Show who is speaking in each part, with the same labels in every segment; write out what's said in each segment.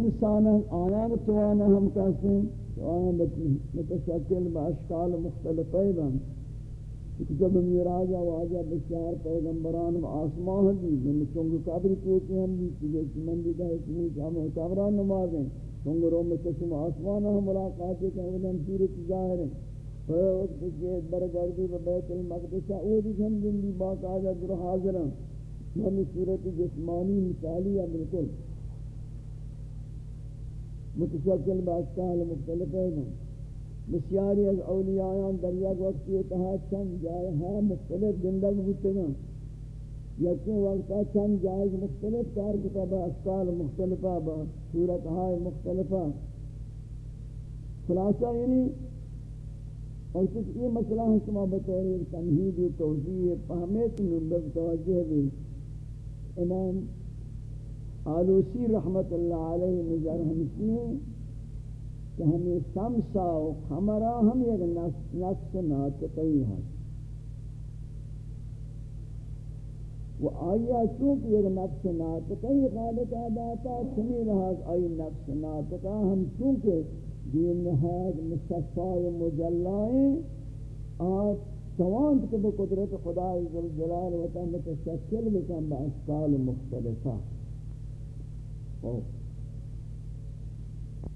Speaker 1: انسان آیان توانا ہم کہتے ہیں توانا متشکل با اشکال مختلف ایبان جب میراجہ واجہ بسیار پیغمبران و آسمان دی یعنی من چونگو قبر کیوتی ہم دی چیزے کی من دی کہے کہ مجھے ہمیں قبران نمازیں چونگو رو میں چشم آسمان ہم ملاقاتے کہ ہم صورت ظاہر ہیں. پھر فیوت بسیت برگردی و بیت المقدسہ او دی ہم دن دی باقاعدہ در حاضر ہیں. ہمیں صورت جسمانی مثالی ہے، بالکل. متشکل با اشکال مختلف ایبان بسیاری از اولیاءان در یک وقتی اتحاد چند جائے ہاں مختلف زندگ بودتے گا یکی وقتا چند جائے مختلف کار کتا با اشکال مختلفہ با صورتهای مختلفہ خلاصہ یعنی اور کچھ یہ مسئلہ ہے شما بطور تمہید و توضیح فہمیت من توجہ بھی. امام آلوسی رحمت اللہ علیہ نظر ہمشی ہیں کہ ہمیں شمسا و خمرہ ہم یک نفس ناطقی ہیں۔ و آیا چونکہ یک نفس ناطقی غالب آداتا چمی رہا آئی نفس ناطقہ ہم چونکہ دین نہاد مصفای مجلائیں آت سوانت کے بقدرت خدا عزالجلال و تعالی متشکل بکن با اشکال مختلفہ۔ خوف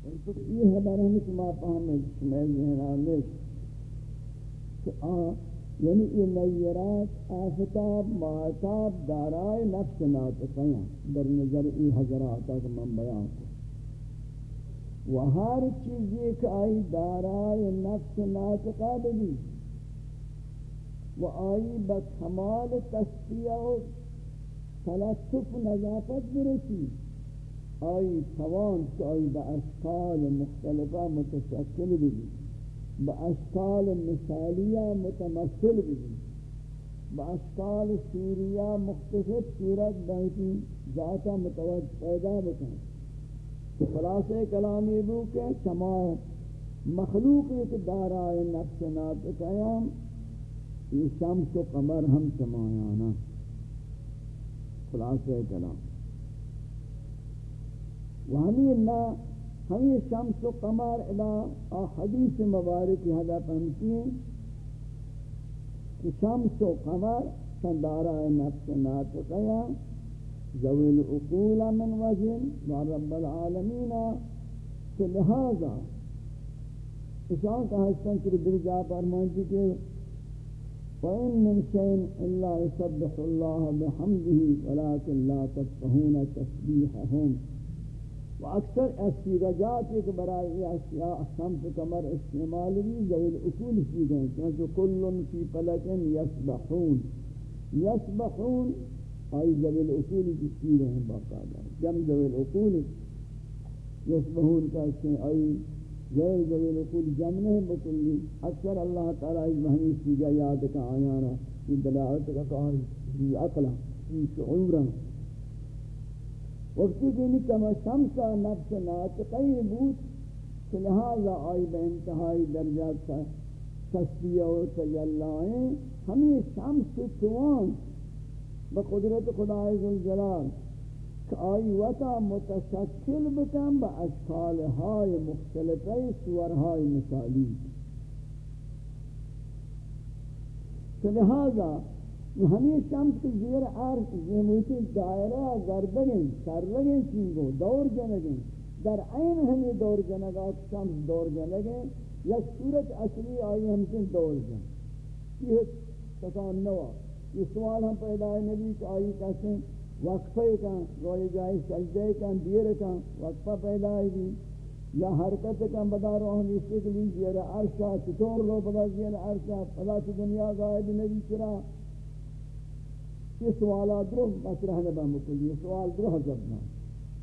Speaker 1: ان تو یہ ہے برہمی کہ ما پاہمیں شمیل ذہنانش کہ آن یعنی یہ نیرات آفتاب معتاب دارائے نفس ناطقیاں در نظر ای حضرات کا من بیان کو و ہر چیز یہ کہ آئی دارائے نفس ناطقہ بھی و آئی بکمال تصفیہ و تلطف نظافت برسی۔ آئی توان کہ آئی با اشکال مختلفہ متشکل بھی با اشکال مثالیہ متمثل بھی با اشکال سوریہ مختصر صورت بہتی ذاتہ متوجہ پیدا بکن۔ خلاصہ کلامی بو کہ چما مخلوق ایک دارائے نفس ناتقیام یہ شمس و قمر ہم چمایانا خلاصہ کلام۔ وہمی اللہ ہمیں شمس و قمر الہ حدیث مبارک حدا پہنتی ہیں کہ شمس و قمر سندارہ نفس ناتقیہ ذوی العقول من وجن و رب العالمین، کہ لہذا اشان کا حسن کہ برجا فرمانتی کہ وَإِن مِّن شَيْءٍ إِلَّا يُسَبِّحُ اللَّهَ بِحَمْدِهِ وَلَكِن لَّا تَفْقَهُونَ تَسْبِيحَهُمْ و اکثر استیرجات ایک برای اشیاء سمت کمر استعمال بھی ذویل اصول کی گئے چنانچہ کل فی پلکن یسبحون. یسبحون آئی ذویل اصول کی کی رہے ہیں باقاعدہ جم ذویل اصول یسبحون کا اس میں آئی غیر ذویل اصول جم نہیں بکلی اکثر اللہ تعالیٰ اس مہنی سیگا یاد کا آیانا، یہ دلالت کا کہا، یہ عقلہ یہ شعورہ وقتی کہ نکم شمسا نفس ناطقی بود کہ لہذا آئی بے انتہائی درجات تصفیہ و تجلائیں ہمیں شمس توان بقدرت خدای ذوالجلال کہ آئی وطا متشکل بکن با اشکال مختلفی سورهای مثالی. لہذا ہمیں شمس کے زیر عرض زموتی دائرہ گردگیں سرگیں چینگو دور جنگیں۔ در عین ہمیں دور جنگا شمس دور جنگیں، یا صورت اصلی آئی ہم سے دور جنگ۔ یہ تکان نوا۔ یہ سوال ہم پیدا ہے، نبی کہ آئی کہتے ہیں وقفے کا روئے جائے سجدے کا دیر کا وقفہ پیدا ہے بھی۔ یا حرکت کا بدا روحن اس کے لیے زیر عرشہ چطور رو بدا زیر عرشہ پدا چی دنیا غائب نبی چرا۔ یہ سوالات درو مطرح نہ بہم کلی یہ سوال درو حضرت نہ۔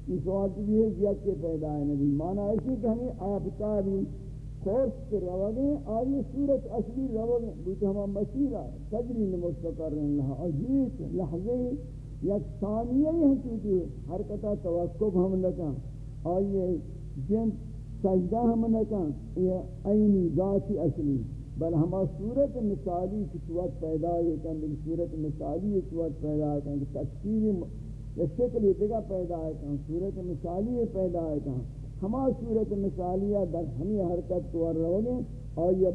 Speaker 1: یہ سوال تو یہ ہے کہ پیدا ہے نبی۔ مانا ایسی کہ ہمیں آفتابی خورس کے روگیں آئی صورت اصلی روگیں بوتے ہم مسیر آئے تجری نمستقر اللہ عجیت لحظے یک ثانیہ ہی ہیں چونکہ حرکتہ توقف ہم لکا آئیے جن سجدہ ہم لکا یہ عینی ذاتی اصلی۔ بل ہما صورت مثالی کی صورت پیدا ہے کہ بل صورت مثالی کی صورت پیدا ہے کہ تفسیر شکل یہ دیگا پیدا ہے کہاں صورت مثالی پیدا ہے کہاں ہما صورت مثالیہ در ہمی حرکت تو رہے اور یہ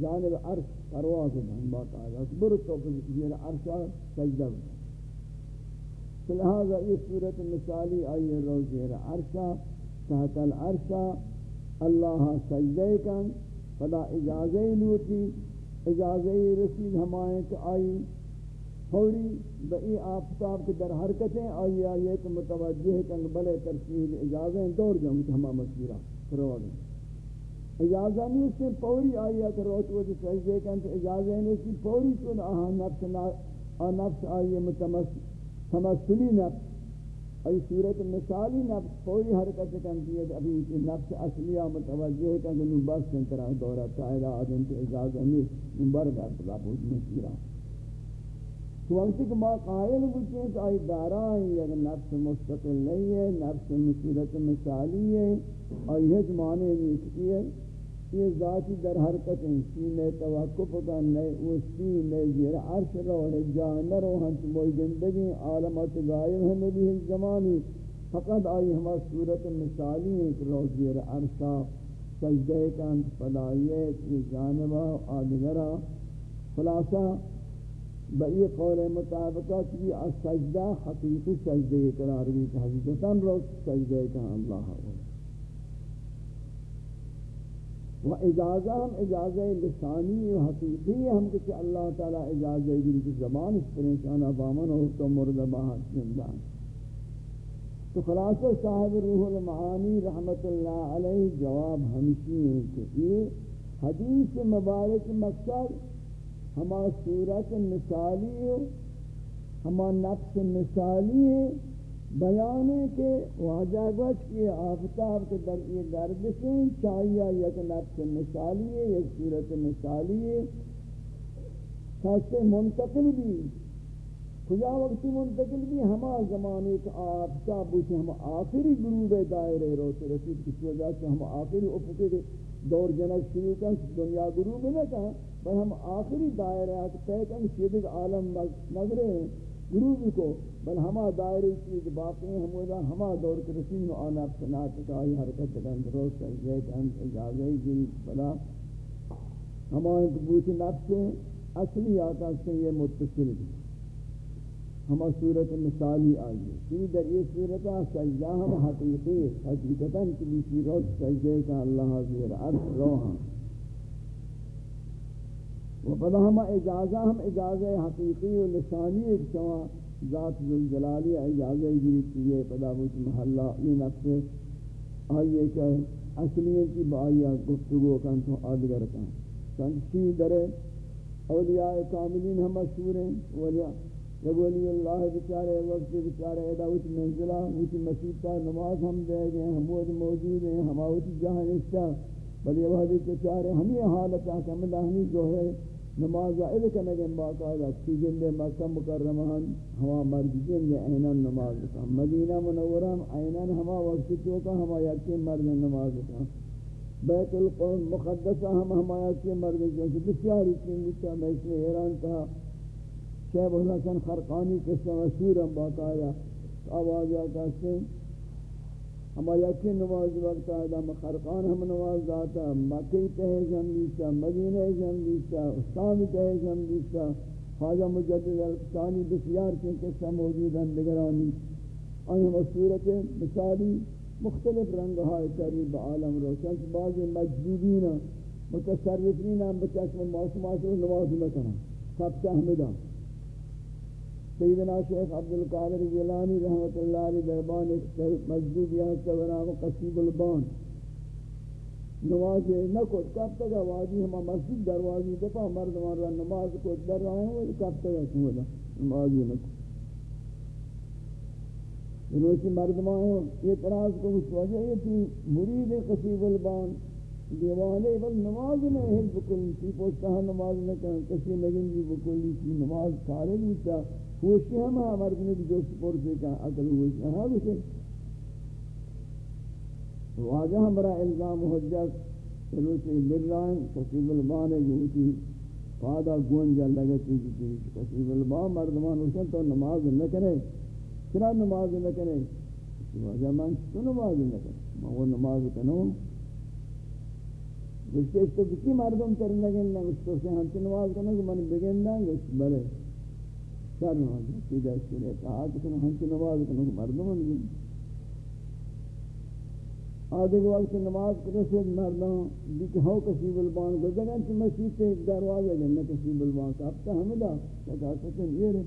Speaker 1: جانب عرش پرواز بہن بات آئے اکبر تو زیر عرشہ سجدہ بہن لہذا یہ صورت مثالی آئیے رو زیر عرشہ تحت العرشہ اللہ سجدہ کن۔ فلا اجازہ لوٹی اجازہ رسید ہمائیں کہ آئی۔ فوری بئی آفتاب کے در حرکتیں آئی آئی تو متوجہ ہے کہ بلے ترسیل اجازیں دور جاؤں کہ ہما مسیرہ کروا گئے اجازہ نہیں اس سے فوری آئی کہ روت وہ سجدے کن تو اجازہ نہیں اس کی فوری چون آہا نفس نفس آئی متمثلی تمثلی نفس۔ ای صورت مثالی نفس فوری حرکت کن دیئے ابھی کی نفس اصلیہ متوجہ ہے کہ نو بس سنترہ دورہ تائرہ آدم کی اجازہ نہیں نمبر گھر بلا بہت مسیرہ تو وقت کہ ما قائل بچیں کہ آئی دارا دارائیں یک نفس مستقل نہیں ہے، نفس مصورت مثالی ہے اور یہ زمانے میں اس ہے۔ یہ ذاتی در حرکت ہیں، سینے توقف کا نئے اوستی نئے زیر عرش رو ہے جانہ رو ہنچ زندگی عالمات غائب ہیں نبی اس زمانی۔ فقط آئی ہما صورت مثالی ہے کہ رو زیر عرشا سجدہ کا کانت فلائیت جانبہ آدگرہ خلاصہ بئی قول مطابقہ کی سجدہ، حقیقی سجدے قرار بھی کہ حقیقتاً رو سجدے کا اللہ ہو و اجازہ ہم اجازہ لسانی و حقیقی ہم کچھ اللہ تعالی اجازہ جن کی زبان اس پر انسان ابامن ہو تو مرد باہت زندان تو خلاصہ صاحب روح المعانی رحمت اللہ علیہ جواب ہمشی ہیں کہ یہ حدیث مبارک مقصد ہما صورت مثالی ہما نفس مثالی ہے بیان ہے کہ واجہ گوش کی آفتاب کے در یہ گردشیں چاہیے یک نفس مثالی ہے یک صورت مثالی ہے خاصے منتقل بھی۔ کجا وقتی منتقل بھی؟ ہما زمانے کا آفتاب بوچھے ہم آخری گروہ دائرے روتے رسید کسی وجہ سے ہم آخری افقے کے دور جنک شروع کن، دنیا گروہ میں نہ کہا بل ہم آخری دائرہ طے کن شیدک عالم نظرے ہیں۔ گروہ کو، بل ہما دائرے چیز باقی ہیں ہمودا ہما دور کے رسیم و آنا سنات کا ہی حرکت کن دروس کن زید ہم اجازہ جی بلا۔ ہما ایک بوچ نفس اصلی آتا سے یہ متصل بھی۔ ہما صورت مثالی آئیے کی در یہ صورت سجدہ ہم حقیقی، حقیقتاً کلیسی روز سجدے کا اللہ حضور، عرض روحاں۔ و پدا ہم اجازہ ہم اجازہ حقیقی و لسانی ایک شما ذات ذوالجلالی اجازہ گیری چیئے پدا بوچ محلہ یہ نفس آئیے کہ اصلی کی بآئیہ گفتگو کن تو آدگر کن۔ سنچی در اولیاء کاملین ہم مشہور ہیں۔ ولیاء جب ولی اللہ بچارے، وقت بچارے، ادا اچھ منزلہ اچھ مسیطہ نماز ہم دے گئے، ہم موجود ہیں، ہم اچھ جہاں نشتہ۔ بلی وحدی بچارے ہم یہ حالت آکمدہ ہمیں جو ہے نماز عید کرنے کے باقاعدہ کی جندے مکہ مکرمہ ہوا مرد جندے اینن نماز کا مدینہ منورہ اینن ہما وقت چوکا ہما یکی مرد نماز کا بیت القوم مقدسہ ہم ہما یکی مرد جنس بسیاری چین چنگتا میں اس میں ایران تھا شیب حسن خرقانی قصہ مشہور ہم باقاعدہ آواز آتا سے ہما یکی نماز وقت آدھا مخرقان ہم نماز داتا مکی تہے جمعیسا مدینہ جمعیسا اسلامی تہے جمعیسا خواجہ مجدد القسانی بسیار کے قصہ موجود ہیں نگرانی۔ آئی ہم صورت مثالی مختلف رنگہائی قریب عالم رو چنچ بعض مجدودین متصرفین ہم بچشم موسمات رو نماز مکنا سب سے سیدنا شیخ عبدالقادر جیلانی رحمت اللہ علیہ دربان ایک مسجد یہاں سے بنام قصیب البان۔ نماز نہ کو کب تک وادی ہم مسجد دروازی دفعہ مردمان رہا نماز کو در رہے ہیں وہ کب تک سولا نماز نہ روشی مردمان اعتراض کو اس وجہ یہ تھی مرید قصیب البان دیوانے بل نماز نہیں ہے بکلی تھی پوچھتا ہے نماز نہ کہیں کسی نگن جی بکلی تھی نماز کھارے نہیں تھا ہوشی ہم ہمارے بنے جو سپور سے کہا عقل ہوشی ہاں بسے واجہ ہمارا الزام حجت چلو سے قصیب البان ہے جو ہوتی فادا گون لگتی کی کسیب البان مردمان ہوشن تو نماز نہ کرے۔ چرا نماز نہ کرے؟ وجہ من تو نماز نہ کرے میں وہ نماز کنوں گوشت اس تو کی مردم کرنے لگے؟ نہ اس تو سے ہم نماز کرنے کو من بگن نہ گوشت، بلے۔ چار نماز سیدھا سورے کہا کہ ہم نماز کرنے کو مردم نہیں آدھے وقت نماز کرسید مردان دیکھ ہو کسی بلبان کو گزرگن چی مسیح تے دروازہ گئے نہ کسی بلبان کا اب تا حمدہ کہا کسن یہ رہے۔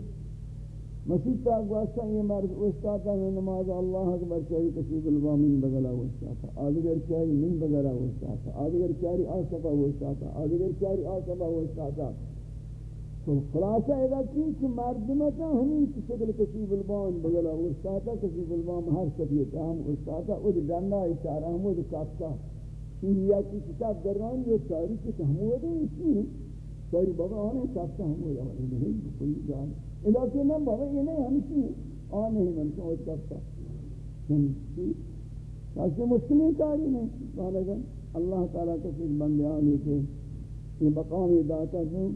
Speaker 1: مسیح تا گواستا یہ مرد استاتا ہے نماز اللہ اکبر چاہی کسی بلبان من بگلا استاتا آدھگر چاہی من بگلا استاتا آدھگر چاہی آسفا استاتا آدھگر چاہی آسفا استاتا تو خلاصہ ادا کی کہ مردمتا اچھا ہمیں کی شکل کسی بلبان بگلا استاتا کسی بلبان ہر سبیت ہم استاتا اد ڈنڈا اشارہ ہم اد کافتا سوریا کی کتاب دران جو تاریخ تحمود ہے اسی ساری بابا آنے کافتا ہم ہو جاوے نہیں کوئی جان۔ ادا کہ نہ بابا یہ نہیں ہمشی ہے آنے ہی من کو اد کافتا کسی مسلمی کاری نہیں۔ اللہ تعالیٰ کسی بندیانی کے یہ مقامی داتا جو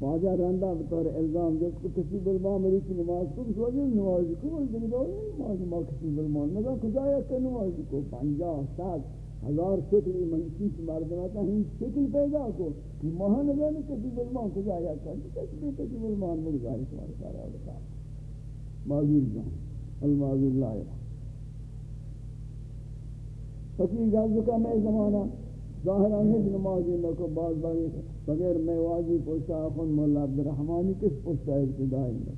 Speaker 1: واجہ رندہ بطور الزام جس کو کسی بلمان مری کی نماز کو کس وجہ نماز کو بل دنی دو نہیں نماز ما کسی بلمان مگر کجا یا کہ نماز کو پنجا سات ہزار شکلی منشیس مردمتا ہی شکل پیدا کو کہ ماہ نظر نہیں کسی بلمان کجا یا کہ کسی کسی بلمان مگزاری تمہارے سارا بتا معذور جان المعذور لائرہ فقیر گازو کا میں زمانہ ظاہران ہے نمازی لکو بعض باری بغیر میں واجی پوچھتا اخون مولا عبدالرحمانی کس پوچھتا ابتدائی میں؟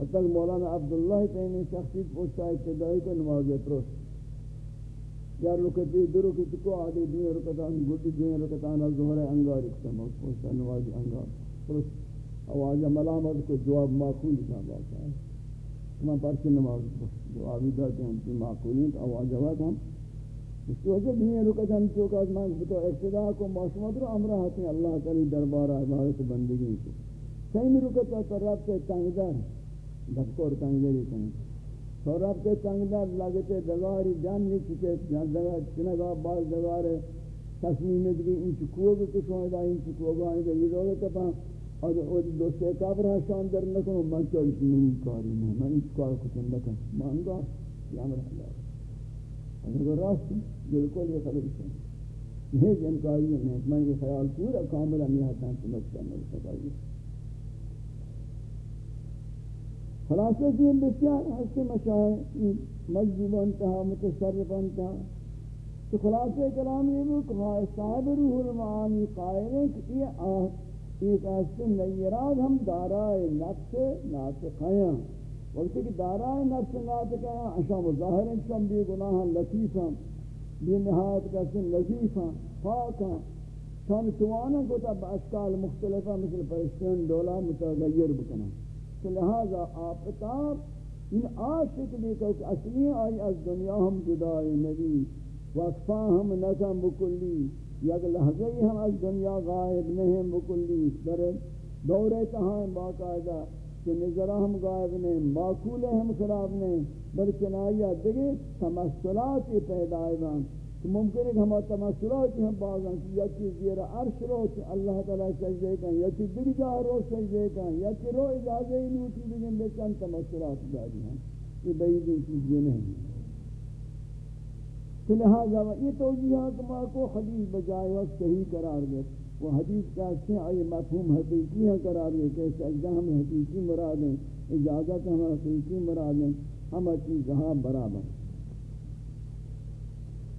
Speaker 1: حتی مولانا عبداللہ تینی شخصی پوچھتا ابتدائی کو نماز پرست۔ یا رکتی دو رکتی کو آدھے دین رکتان، گوٹی دین رکتان ظہر انگار اکتم پوچھتا نماز انگار پرست۔ آواز ملامت کو جواب معقول تھا باتا ہے میں پرچے نماز جوابی دیتے ہیں کہ معقولین؟ آواز جواب ہم۔ اس وجہ بھی یہ رکت ہم چوک از من بتو اقتدا کو معصومت رو امرہ آتے اللہ تعالی دربار عبادت بندگی کو صحیح میں رکت ہے رب کے تنگدار دکتور تنگداری کریں تو رب کے تنگدار لگتے دگاری جان نہیں چکے چنگا باز دگار تصمیم دگی ان چکوہ بھی کچھ ہوئے ان چکوہ بھی آنے گا یہ روگے کپا اور اور دوستے کابر حسان در نکنو من چاہیے نہیں کاری نہیں من اس کار کچھ نکن مانگا یا امرہ اللہ اگر راست بالکل یہ خبر ہے۔ یہ جانکاری ہے، میں یہ خیال پورا کامل نہیں آتا سمجھ کرنے سکتا خلاصہ یہ بسیار ہستے مشاہر مجذوب انتہا، متصرف انتہا۔ تو خلاصہ کلام یہ بھی کہ صاحب روح المعانی قائل ہے کہ یہ آہ ایک ایسے نیراد ہم دارائے نفس ناطقیاں وقتی کہ دارائے نفس ناطقہ ہیں اشام ظاہر انسان بھی گناہ لطیفاں بھی نہایت کسن لطیفاں پاکاں شان توانا کو تب اشکال مختلفہ مثل پرشتین دولا متغیر بکنا تو لہذا آفتاب ان عاشق بھی کہ اصلی آئی از دنیا ہم جدائی نبی. وقفا ہم نکم بکلی. یک لحظے ہم از دنیا غائب نہیں بکلی. در دورے کہاں باقاعدہ کہ نظرہ ہم غائب نہیں، معقول ہم خراب نہیں، بلکہ نائیہ دیکھیں تمثلات پیدا آئیوان تو ممکن ہے کہ ہم تمثلات ہم باغاں کہ یکی زیر عرش رو اللہ تعالیٰ سجدے کن، یکی دیکھ جا رو سجدے کن، یکی رو اجازے ہی نوٹی بگن بکن تمثلات داری ہیں۔ یہ بعیدی چیز یہ نہیں تو لہذا یہ توجیہات ما کو حدیث بجائے وقت صحیح قرار دیتا وہ حدیث کا سے آئی مفہوم حقیقی ہے، قرار دے کہ سجدہ ہم حقیقی مراد ہیں، اجازت ہم حقیقی مراد ہیں ہم چیز برابر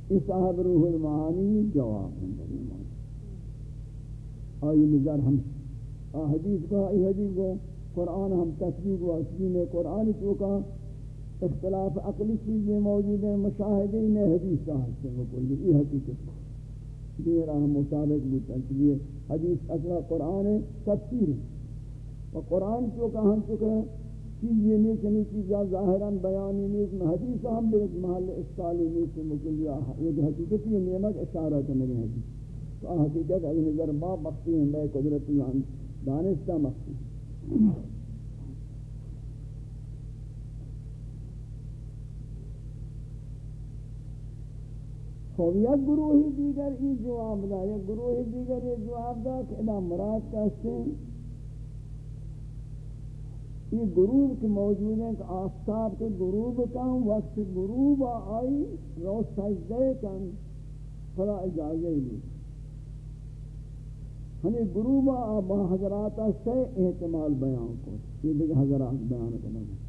Speaker 1: اس صاحب روح المعانی جواب ہیں۔ آئی نظر ہم حدیث کا آئی حدیث کو، قرآن ہم تصویق و اصلین قرآن تو کا اختلاف عقلی چیزیں موجود ہیں مشاہدے نے حدیث کا حصہ مکلی یہ حقیقت کو دیر ہم مطابق بودتا چلیے حدیث اصلا قرآن ہے تفسیر ہے و قرآن جو کہاں چکا چیز یہ نہیں چنی یعنی چیزا ظاہراً بیانی نہیں حدیث ہم بھی محل اسکالی نہیں سے مکلی یہ حقیقت یہ نعمت اشارہ کرنے گئے حدیث تو حقیقت اگر نظر ما مختی ہیں بے قدرت دانستہ مختی خوب یک گروہی دیگر ای جواب دا یک گروہی دیگر ای جواب دا کہ ادا مراد کہتے ہیں؟ یہ غروب کے موجود ہیں کہ آفتاب کے غروب کن، وقت غروب آئی رو سجدے کن، فلا اجازے لی ہمیں غروب آبا حضرات سے احتمال بیان کو یہ دیکھ حضرات بیان کرنا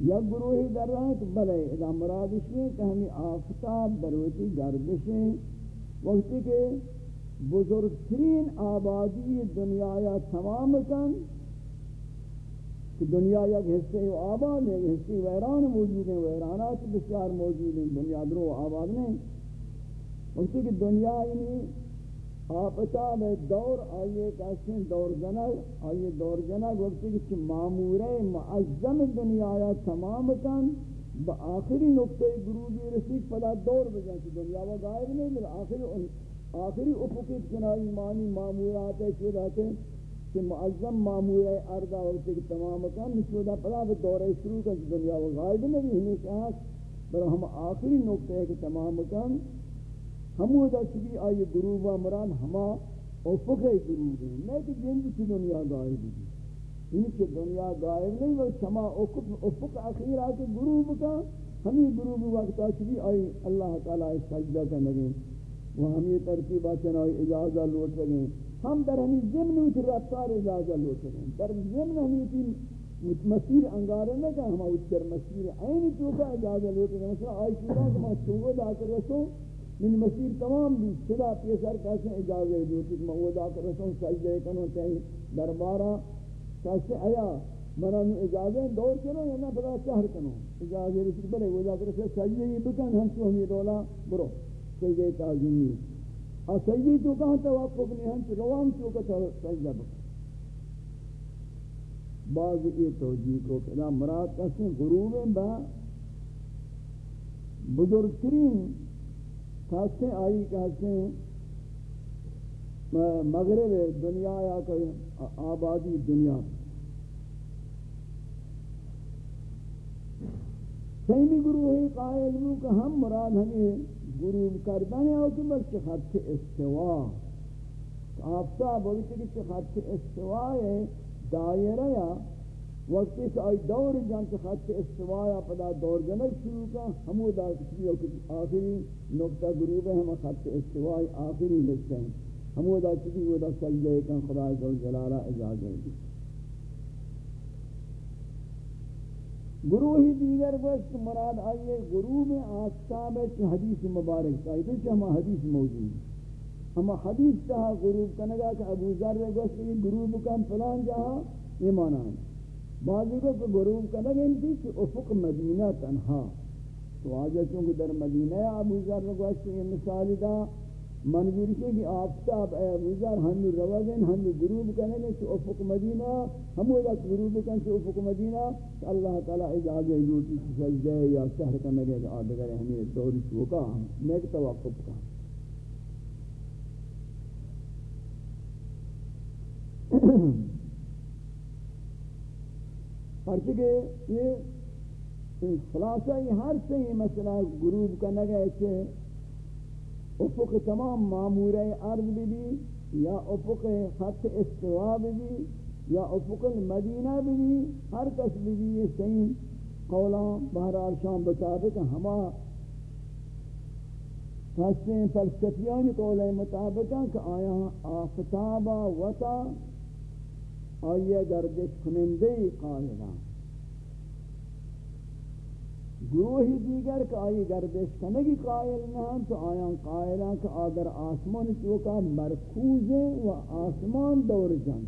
Speaker 1: یا گروہی در رہا ہے کہ بلے اذا مرادش میں کہ ہمیں آفتاب دروتی گردشیں وقتی کہ بزرگترین آبادی دنیا یا تمام کن، کہ دنیا یک حصے و آباد ہے حصے ویران موجود ہیں ویرانات بسیار موجود ہیں، دنیا درو آباد نہیں۔ اسی کہ دنیا یعنی آفتاب دور آئیے کہتے دور جنگ آئیے دور جنگ وقتی کہ معمور معظم دنیا یا تمام کن با آخری نقطہ گروبی رسید، پدا دور بجن کہ دنیا وہ غائب نہیں مل آخری آخری افقی کنائی مانی معمورات ہے چھو رہتے ہیں کہ معظم معمول ہے ارضا وقت کہ تمام کام نشودہ پلا وہ دور شروع کا دنیا وہ غائب نہیں، ہمیشہ پر ہم آخری نقطہ ہے کہ تمام کام ہم وہ دا چکی آئی گروب و مران ہما افق گروب ہیں میں کہ جن کی دنیا غائب ہے ان کی دنیا غائب نہیں وہ سما افق اخیر آکے گروب کا۔ ہمیں گروب وقت چکی آئی۔ اللہ تعالی سجدہ کا نگیں وہ ہمیں ترتیبہ چنائی اجازہ لوٹ لگیں ہم در ہمیں ضمن اوچ رفتار اجازہ لو سکیں در ضمن ہمیں تی مسیر انگارے نہ کہ ہم اوچ در مسیر عین چوکا اجازہ لو سکیں مثلا آئی چوکا کہ میں چوکا دا کر رسو۔ من مسیر تمام بھی صدا پیسر کیسے اجازہ لو سکیں میں وہ سجدے کنو چاہیے دربارہ کیسے آیا منا نو اجازہ دور کرو یا نہ بلا چہر کنو اجازہ رسک بلے وہ دا سجدے یہ بکن ہم چو ہمیں دولا برو سجدے تعظیمی اور سجدی تو کہاں توقف نہیں ہم روان تو کا سجدہ بکر بعض یہ توجیہ کو کہ مراد کہتے ہیں غروب با بزرگترین کہتے ہیں آئی کہتے ہیں مغرب دنیا یا کہ آبادی دنیا۔ سیمی گروہ قائل ہوں کہ ہم مراد ہمیں غروب کردن ہے کہ بس خط استوا۔ آفتاب وقتی کہ خط استوا ہے دائرہ یا وقتی کہ آئی دور جان کہ خط استوا پدا دور جنگ شروع کا، ہمو دا کسی آخری نقطہ غروب ہے ہم خط استوا آخری لکھتے ہیں ہمو دا کسی وہ دا سجدے کن خدا جلالہ اجازت دی گروہی دیگر وقت مراد آئیے غروب آفتاب ہے کہ حدیث مبارک چاہیے تو کہ ہم حدیث موجود ہے۔ ہم حدیث چاہا غروب کنگا کہ ابو ذر وقت یہ غروب کم فلان جہاں یہ مانا ہے۔ بعضی کو کہ غروب کنگا انتی کہ افق مدینہ تنہا تو آجا چونکہ در مدینہ ابو ذر وقت یہ مثال دا، منظور ہے کہ آفتاب اے ابوذر ہم روزن، ہم غروب کرنے گے کہ افق مدینہ، ہم وہ غروب کرنے کہ افق مدینہ کہ اللہ تعالی اجازت لوٹی سجدہ یا شہر کرنے گے کہ آدھگر ہمیں دوری چوکا ہم میں کہ توقف کا Mm-hmm. پرچکہ یہ خلاصہ یہ ہر سے یہ مسئلہ غروب کرنے گے کہ افق تمام معمورہ ارض بھی بھی یا افق خط استوا بھی بھی یا افق المدینہ بھی بھی ہر کس بھی بھی یہ سین قولان بہرحال شام بطابق ہما خاصیں فلسفیان قول مطابق کہ آیا آفتابا وطا آئیے گردش کنندے قائلان. گروہی دیگر کہ آئی گردش کنگی قائل نہ ہم تو آیاں قائلان کہ آدر آسمان چوکا مرکوز و آسمان دور جن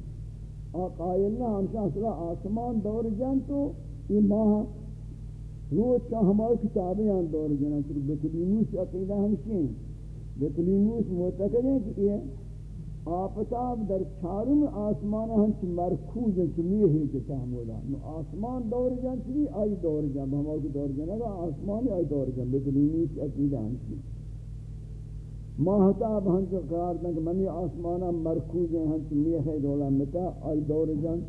Speaker 1: آ قائل نہ ہم شاہ آسمان دور جن تو. یہ ماہ روز کا ہمارے کتابیں دور جن چکہ بیتلیموس عقیدہ ہمشیں بیتلیموس معتقد ہیں کہ یہ آفتاب در چارم آسمان ہنچ مرکوز ہیں چمیہ ہی جتا ہمودا نو آسمان دور جان چلی آئی دور جان. ہم آئی دور جان اگر آسمان آئی دور جان. بکلینی کی عقیدہ ہنچی ماہتاب ہنچ قرار دن کہ منی آسمانا مرکوز ہیں ہنچ میہ ہے دولا متا، آئی دور جان.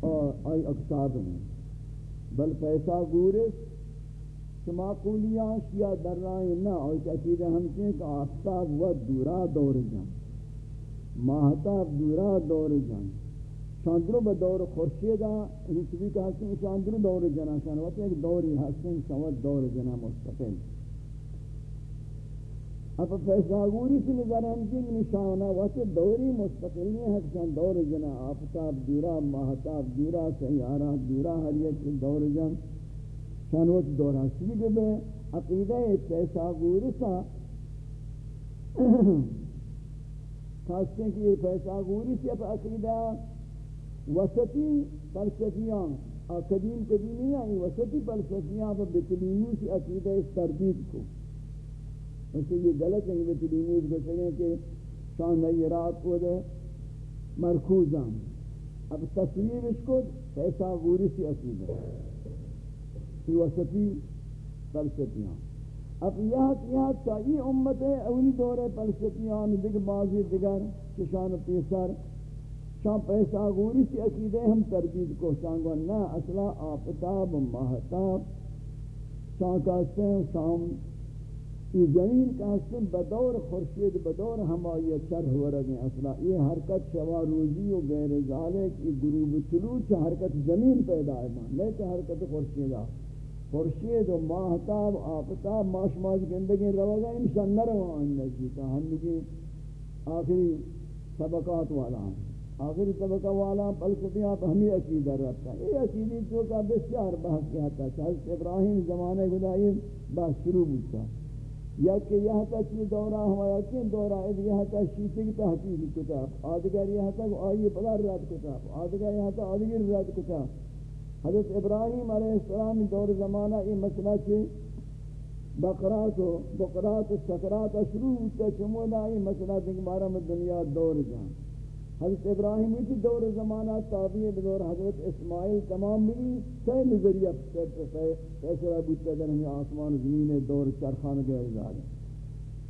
Speaker 1: اور آئی اقصاب ہیں. بل پیسہ گورس شما قولیاں شیعہ در رائیں نہ، آئی چی عقیدہ ہنچی کہ آفتاب و دورا دور جان. ماہتاب دورا دور جان۔ شاندرو با دور خورشیدہ ہنچوی یعنی کا حسن شاندرو دور جنا شانوات ایک دوری حسن سوات دور جنا مستقل. اب فیصاگوری سے نظر ہمچین جی، نشانہ یعنی وقت دوری مستقل نہیں ہے کہ دور جنا آفتاب دورا ماہتاب دورا سیارہ دورا ہر یک دور جن شانوت دورا سیگ بے عقیدہ فیصاگوری سا خاصتے ہیں کہ یہ فیصاگوری سے اب عقیدہ وسطی فلسفیان قدیم قدیمی ہیں وسطی فلسفیان پر بتلینی سے عقیدہ اس تردید کو اس یہ غلط ہے کہ تلمید کو سکیں کہ شان نیرات کو دے مرکوزاں اب تصویر اس کو ایسا غوری سی اصیل ہے سی وسطی فلسفیاں اب یہاں یہاں چاہیے امت ہے اولی دور ہے فلسفیاں دیکھ بازی دیگر شان پیسر، شان پیسا غوری سی عقیدے ہم تردید کو شانگو نا اصلا آفتاب مہتاب شان کہتے ہیں شام یہ زمین کا حسن بدور خورشید، بدور ہمائی چر ہو رہے ہیں اصلا۔ یہ حرکت شوا روزی و غیر ذالک، یہ گروب طلوع چا حرکت زمین پیدا ہے مان لیکن حرکت خورشید خورشیدہ خورشید و ماہتاب آفتاب، ماش ماش گندگی روگا انشان نروان نجیتا ہم نگی آخری طبقات والا. ہیں آخری طبقہ والا فلسفی آپ ہمیں عقیدہ رکھتا ہے یہ عقیدی تو کا بسیار بحث کیا تھا حضرت ابراہیم زمانے گدائی بحث شروع ہوتا یا کہ یہاں تک یہ دورہ ہوا کہ دورہ ہے یہاں تک شیطے کی تحقیق کتاب. آدھگر یہاں تک آئیے بلا رات کتاب. آدھگر یہاں تک آدھگر رات کتاب. حضرت ابراہیم علیہ السلام دور زمانہ یہ مسئلہ چھے بقرات و بقرات و سکرات شروع ہوتا چمولا یہ مسئلہ دیکھ مارا میں دنیا دور جان۔ حضرت ابراہیم کی دور زمانہ تابعی بدور حضرت اسماعیل تمام ملی سی نظریہ فیصلہ بودتا در ہمیں آسمان زمین دور چرخان گئے جارے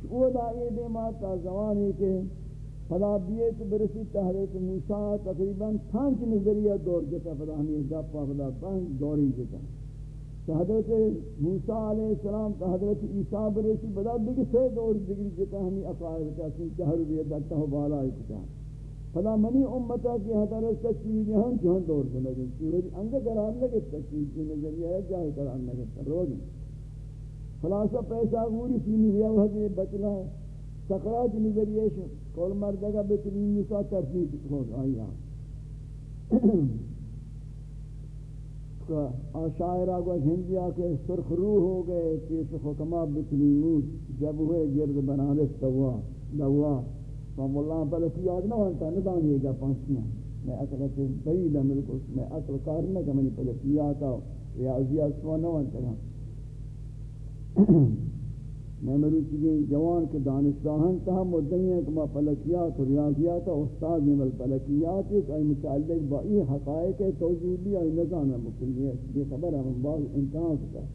Speaker 1: وہ دائی دے ماتا زمانی کے فلا بیت برسی تحریت موسیٰ تقریباً پانچ نظریہ دور جتا فلا ہمیں گپا فلا پانچ دوری جتا حضرت موسیٰ علیہ السلام تا حضرت عیسیٰ برسی بدا دیکھ سے دور دیکھ جتا ہمیں اقائر کا سن چہر بیت دکتا ہو بالا اکتا فلا منی امتا کی حضرت تشکیل جہاں جہاں دور سے لگے سورج انگا قرار لگے تشکیل کی نظریہ ہے جاہے قرار لگے روگی خلاصہ پیسہ غوری سی نظریہ وہ بچلا ہے سقرات نظریہ شو کول مردگا بتنین نسا ترفیق ہو آئی آشائرہ کو ہندیا کے سرخ روح ہو گئے پیش حکمہ بتنین موس جب ہوئے گرد بنارس دوا دوا. فهم اللہ پہلے کی یاد نہ ہوتا نہ دانی گا پانچیاں میں اکل سے بعید ہے ملکو میں اکل کار نہ کہ میں پہلے کی آتا ریاضیات سوا نہ ہوتا میں میری چیزیں جوان کے دانشگاہن تہا مدعی ہیں کہ ما فلکیات و ریاضیات و استاد میں فلکیات ایک ای متعلق با ای حقائق توجیدی ای نظام مکلی ہے یہ خبر ہے من بعض امتحان سکتا ہے۔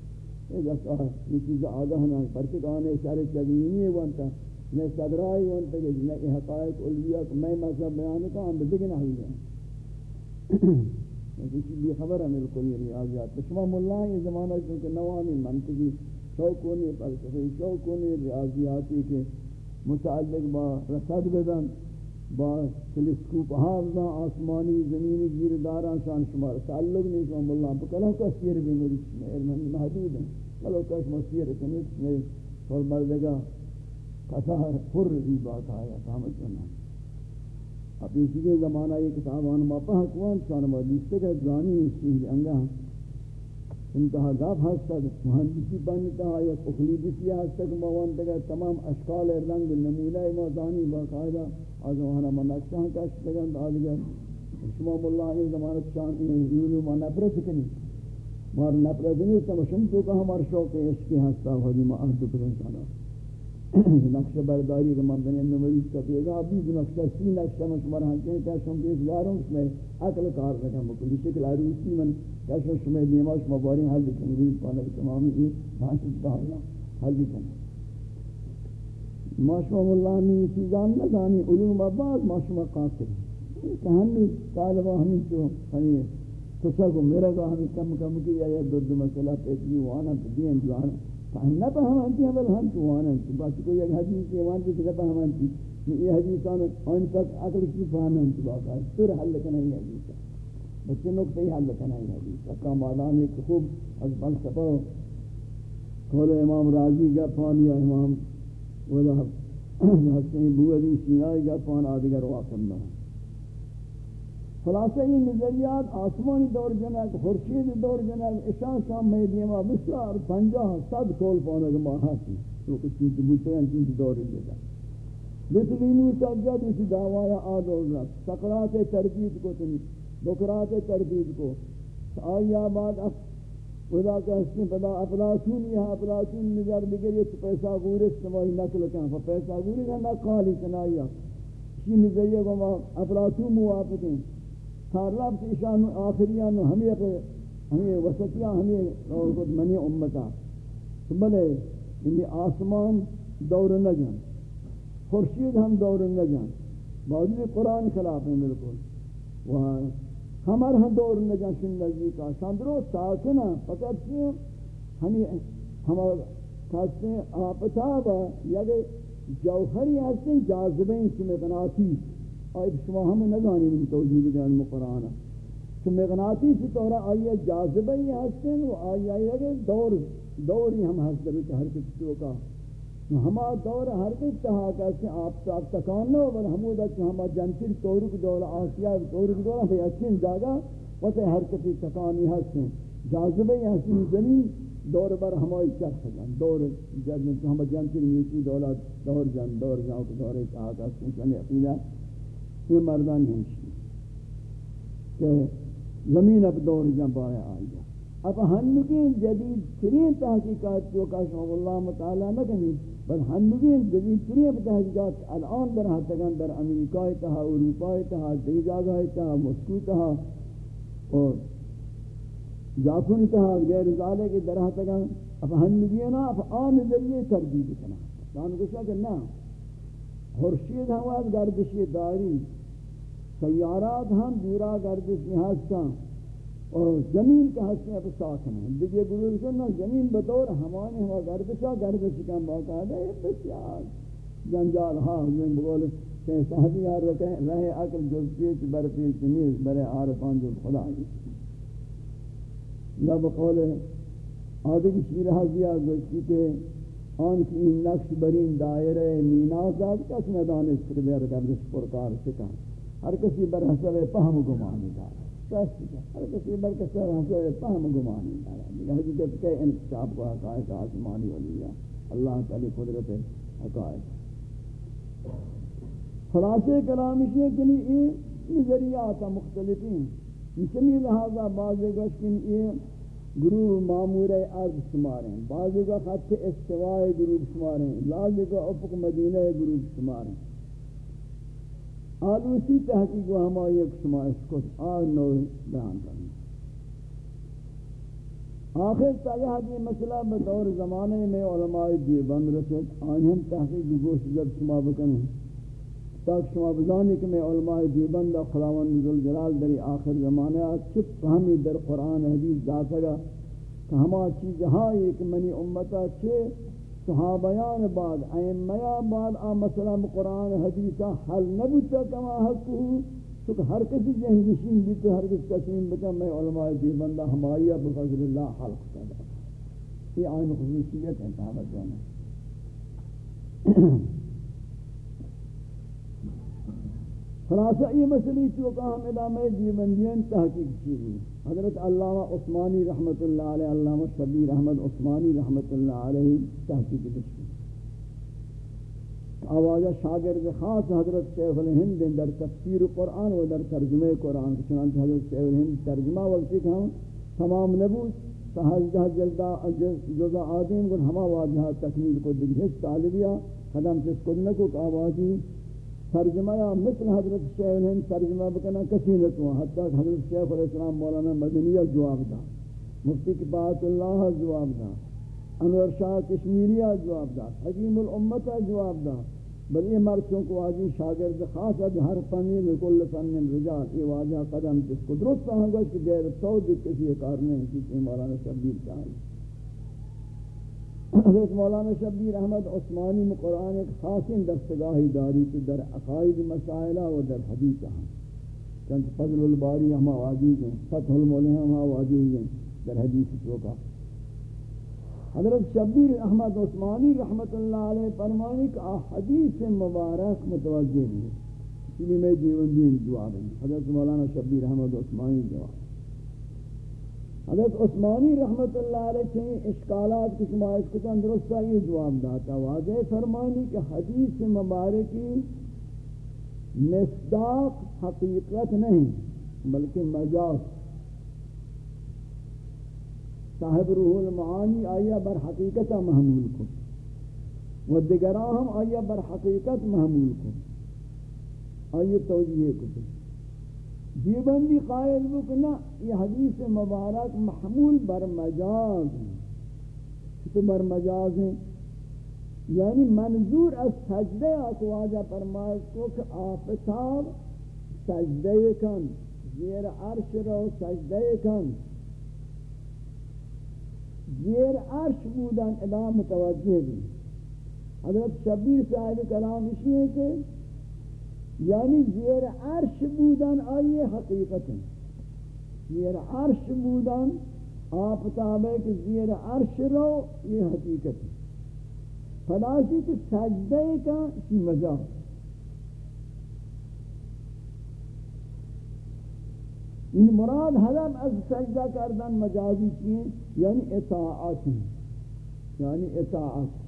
Speaker 1: ایک ایسا یہ چیز آگاہ نہ پرچک آنے اشارے چگینی ہے وانتا میں صدرائی وانتا کہ میں یہ حقائق، علویہ کہ میں مذہب بیان کا ہم بدگن ہوئی ہے کسی بھی خبر ہے، میرے ریاضیات۔ شما ملا یہ زمانہ چونکہ نوانی منطقی شوکونی فلسفی شوکونی ریاضیاتی کے متعلق با رسد بدن، با تلسکوپ حافظہ آسمانی زمینی گیرداران شان شمار تعلق نہیں شما ملا بکلو کا سیر بھی میری محدود ہیں کلو کا سیر کنیت میں اور مردگا کسار پر بھی بات آیا سامت کرنا اب اسی کے زمانہ یہ کتاب آن ما پہکوان چان ما دیستے کہ زانی اسی انگا انتہا گاف ہستا مہندسی بنتا ہے یا اخلیدسی ہستا کہ موان تکا تمام اشکال رنگ نمونہ موزانی باقاعدہ آزمانا ما نقشہ کشتا گا آدھگر شما اللہ یہ زمانہ چان یولو ما نپرس کنی. مار نپرس کنی تمشن تو کہ ہمار شوق عشقی ہستا ہوئی ما اہدو پر انسانا نقشہ برداری کہ من بنے نمریز کا پیدا. بھی نقشہ سی نقشہ من شمار ہنچیں کہ شم کے ازگاروں اس میں عقل کار رکھا مکلی شکل عروسی من کہ شم شمع دیما شما باری حل کن بھی پانا تمامی یہ بھانشت دارنا حل کن ما شما اللہ نے یہ چیزان نہ دانی علوم آباد ما شما قاصر کہ ہمیں طالبہ ہمیں تو ہمیں تصاق میرا گا ہمیں کم کم کیا یا دو دو مسئلہ پیشگی وانا پدین دوانا نہ پہمانتی ہیں بل ہم چوانا بس کوئی ایک حدیث ایمان کی نہ پہمانتی یہ حدیثان ان تک عقل کی فہمن تو باقا سر حل کرنا ہی حدیث؟ بچے نقطہ ہی حل کرنا ہی حدیث. اکا مادان ایک خوب از فلسفہ قول امام راضی کا پان یا امام ولا حسین بو علی سینائی کا پان آدگر واقع نہ خلاصہ یہ نظریات آسمانی دور جنک خورشید دور جنک اشان شام میں دیما بسیار پنجاہ صد کول پانک ماہا تھی تو کچھ چیز بوتے ہیں یعنی چیز دور جنک لتلینو سجد اسی دعوایا آد و رب سقرات تربید کو تنی بکرات تربید کو آیا بعد خدا کہ اس نے پدا افلاطون یہ افلاطون نظر بگر یہ پیسہ گورس تمہی نقل کہاں پیسہ گورس ہے نہ قالی کنایا اسی نظریہ کو افلاطون موافق ہیں ہر رب سے اشان آخریان ہمیں ہمیں وسطیان ہمیں اور خود منی امتا۔ بلے یعنی آسمان دور نہ جان۔ خورشید ہم دور نہ جان۔ باوجود قرآن خلاف ہیں بالکل۔ وہاں ہمار ہم دور نہ جان سن نزدیکا سندرو ساکنا فقط کیوں؟ ہمیں ہمار کہتے ہیں آپتابا یا یعنی جوہری ہستیں جاذبیں چمیں بناتی آئی شما ہم نگانی من توجیہ بجان قرآن تو مغناطیس طورا آئی جاذبہ ہی ہستن و آئی آئی اگر دور، دوری ہم ہستن کہ ہر کسی چوکا ہما دور ہر کسی تہا کہتے ہیں آپ تو آپ تکان نہ ہو بل ہمودہ کہ ہما جنتر تورک دولا آسیہ تورک دولا بھی اچھن جاگا وطے ہر کسی تکانی ہستن. جاذبہ ہی ہستن زمین دور بر ہمائی چرخ جان دور جن ہم جنتر میچی دولا دور جان، دور جاؤ کہ دور ایک آگا سنچنے اپیدہ یہ مردان ہمشی کہ زمین اب دور جب آیا آیا اب ہنگین جدید ترین تحقیقات جو کا شاہ اللہ مطالعہ نہ کنی بل ہنگین جدید ترین تحقیقات الان در حتگان در امریکای تہا، اروپای تہا دیجاگای تہا، مسکو تہا اور جاکن تہا، غیر ذالے کے در حتگان اب ہنگین اب آن ذریعے تردید کنا دان کشا کہ نا خورشید ہم از گردشی داری، سیارات ہم دورا گردش میں ہستاں اور زمین کا ہستے ہیں ساکن ہیں۔ دیکھئے گروہ سننا زمین بطور ہمانے ہوا گردشا گردش کا موقع ہے۔ بسیار جنجال ہاں ہمیں بقول کہ صحبی آر رہے عقل جز پیچ بر پیچ نیز برے عارفان جو خدا ہے یا بقول آدھے کی شیر حضیہ گوشتی کہ آن کی این نقش برین دائرہ مینا ذات کس میدان اس پر بیر گردش پرکار سکا ہر کسی بر حسب پہم گمانی دارا ہر کسی بر کسی حسب پہم گمانی دارا لیکن حقیقت کہ انتشاب کو حقائق آسمانی ولیہ اللہ تعالی قدرت حقائق خلاصے کلامش یہ کہ یہ نظریات مختلفین. اسمی لہذا بعض گوشتن یہ گروہ معمور ارض شماریں بعضی کا خط استواء گروہ شماریں لازی کا افق مدینہ گروہ شماریں آلوسی تحقیق و ہمائی ایک شمارش کو آر نو بیان کریں۔ آخر تاجہ یہ مسئلہ بدور زمانے میں علماء دیوبند رسد آنہم تحقیق گوشت جب شما بکنیں۔ تاک شما بزانی کہ میں علماء دیبند خلاوند نزل جلال دری آخر زمانہ چپ فہمی در قرآن حدیث داتا گا کہ ہما چیز ہائی کہ منی امتا چھے صحابیان بعد ایمیہ بعد آ مسئلہ قرآن حدیثہ حل نبوتا کما حق ہوں تو ہر کسی جہن نشین بھی تو ہر کسی تسلیم بکا میں علماء دیبندہ ہمائیہ بفضل اللہ حلق کرتا یہ آئین خصوصیت ہے صحابت جانا خلاصہ یہ مسئلہ تو کہ ہم ادامہ دیوبندیان تحقیق کی حضرت علامہ عثمانی رحمت اللہ علیہ، علامہ شبیر احمد عثمانی رحمت اللہ علیہ تحقیق بشکی آوازہ شاگرد خاص حضرت شیخ الہند در تفسیر قرآن و در ترجمہ قرآن، چنانچہ حضرت شیخ الہند ترجمہ وقتی کہ ہم تمام نبوت، سہجدہ جلدہ جزا آدم گل ہما واجہہ تکمیل کو دیکھ طالبیہ قدم سے سکنکو کہ آوازی ترجمہ یا مثل حضرت شیخ نے ترجمہ بکنا کسی نہ تو حتی حضرت شیخ علیہ السلام مولانا مدنیہ جواب دا مفتی کبات اللہ جواب دا انور شاہ کشمیریہ جواب دا حکیم الامتہ جواب دا بل یہ مرچوں کو آجی شاگرد خاص اد ہر فنی لکل فن رجال، یہ واضح قدم جس کو درست ہوں گا کہ غیر تو کسی کار نہیں، کسی مولانا شبیر چاہیے. حضرت مولانا شبیر احمد عثمانی میں قرآن ایک خاصی دستگاہی داری تو در عقائد مسائلہ و در حدیث ہم چند فضل الباری ہم آوازی ہیں، فتح المولہ ہم آوازی ہیں در حدیث چوکا حضرت شبیر احمد عثمانی رحمت اللہ علیہ فرمانی کہ حدیث مبارک متوجہ بھی اسی لیے میں جیون دین جواب ہیں حضرت مولانا شبیر احمد عثمانی جواب۔ حضرت عثمانی رحمت اللہ علیہ چاہیے اشکالات کی شمائش کو تندرستہ یہ جواب داتا، واضح فرمانی کہ حدیث مبارکی مصداق حقیقت نہیں، بلکہ مجاز۔ صاحب روح المعانی آیا بر حقیقت محمول کو، و دگراں ہم آیا بر حقیقت محمول کو۔ آئیے توجیہ کو۔ دیوبندی قائل بکنا یہ حدیث مبارک محمول بر مجاز تو بر مجاز ہیں؟ یعنی منظور از سجدہ کو آجا فرمائے کو کہ آفتاب سجدہ کن، زیر عرش رو سجدہ کن۔ زیر عرش بودن ادا متوجہ بھی حضرت شبیر صاحب کلام اسی ہے کہ یعنی زیر عرش بودن آئیے حقیقت زیر عرش بودن، آپ تابع کہ زیر عرش رو یہ حقیقت فلاشی کہ سجدے کا کی مزہ ان مراد حضب از سجدہ کردن مجازی کیے یعنی, یعنی اطاعت یعنی اطاعت.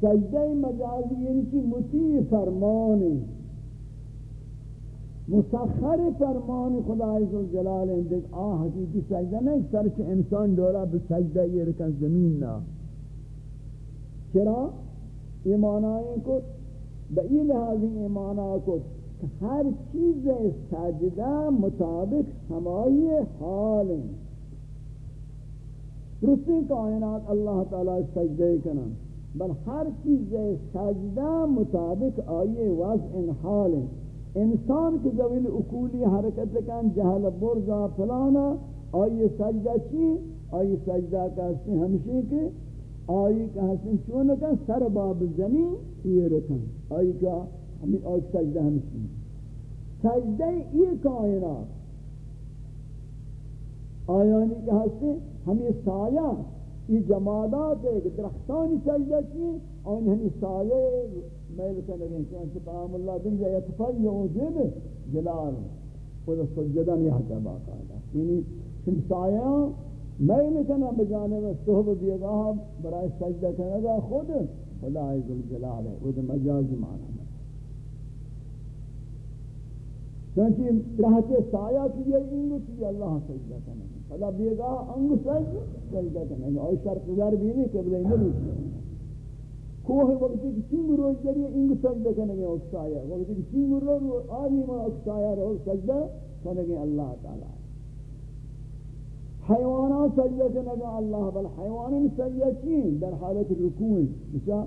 Speaker 1: سجدہ مجازی یعنی کی مطیع فرمان مسخر فرمان خدا عز و عزوجلال اندک آ حقیقی سجدہ نہیں سرچ انسان دورا بسجدہ یہ رکن زمین نا چرا ایمان ایمانائیں کو بئی لحاظی ایمانہ کو ہر چیز سجدہ مطابق ہمائی حال ہیں رسی کائنات اللہ تعالی سجدہ کنن بل ہر چیز سجدہ مطابق آئیے وضع حال انسان کے ذویل اقولی حرکت کن، جہل برزا فلانا، آئیے سجدہ چی؟ آئیے سجدہ کہتے ہمشی کے۔ آئیے کہتے چون کن؟ سر باب زمین یہ رکن۔ آئیے کہ ہمیں آئیے سجدہ ہمشی۔ سجدہ یہ کائنات۔ آیانی کہتے ہمیں سایہ۔ یہ جمادات ہے کہ درختانی سجدہ کی اور انہیں سایہ میل کرنے لگے کہ انت قام اللہ دن جا یتفیع جب جلال خود سجدہ نہیں حتا باقاعدہ یعنی چن سایہ میل کرنا بجانے میں صحب دیے گا برای سجدہ کرنے گا، خود خدا عز الجلال ہے وہ مجازی معنی ہے۔ چونکہ رہتے سایہ کی یہ انگو کی اللہ سجدہ کرنے گا فلا بیگا انگ سج سجدہ کرنے اور شرط گزار بھی نہیں کہ بلے نہیں کوہ وقتی کہ چنگ روز دری انگ سجدہ کرنے گے اکسایا وقتی کہ چنگ روز آدمی ما اکسایا رہو سجدہ کرنے گے اللہ تعالی حیوانات سجدہ کرنے گے اللہ بل حیوانات سجدہ چین در حالت رکوع. بچا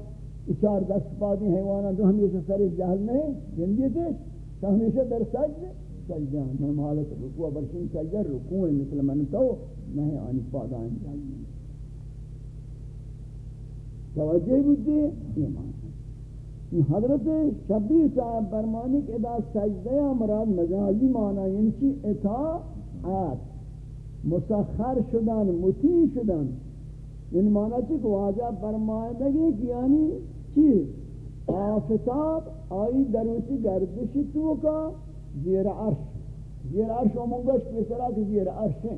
Speaker 1: اچار دست پاتی حیوانات جو ہمیشہ سر جہل نہیں جندی تھے، ہمیشہ در سجدہ سجدہ میں حالت رکوع برشن سجدہ رکوع مثل من تو نہیں آنی پادا انجام توجہ بودی ایمان حضرت شبیر صاحب برمانی کے ادا سجدہ مراد مجازی معنی یعنی چی؟ اطاعت مسخر شدن، مطیع شدن۔ یعنی معنی چی کہ واجہ فرمائے کہ یعنی چی؟ آفتاب، آئی دروتی گردش تو کا زیر عرش. زیر عرش و منگوش پیسرا کہ زیر عرش ہیں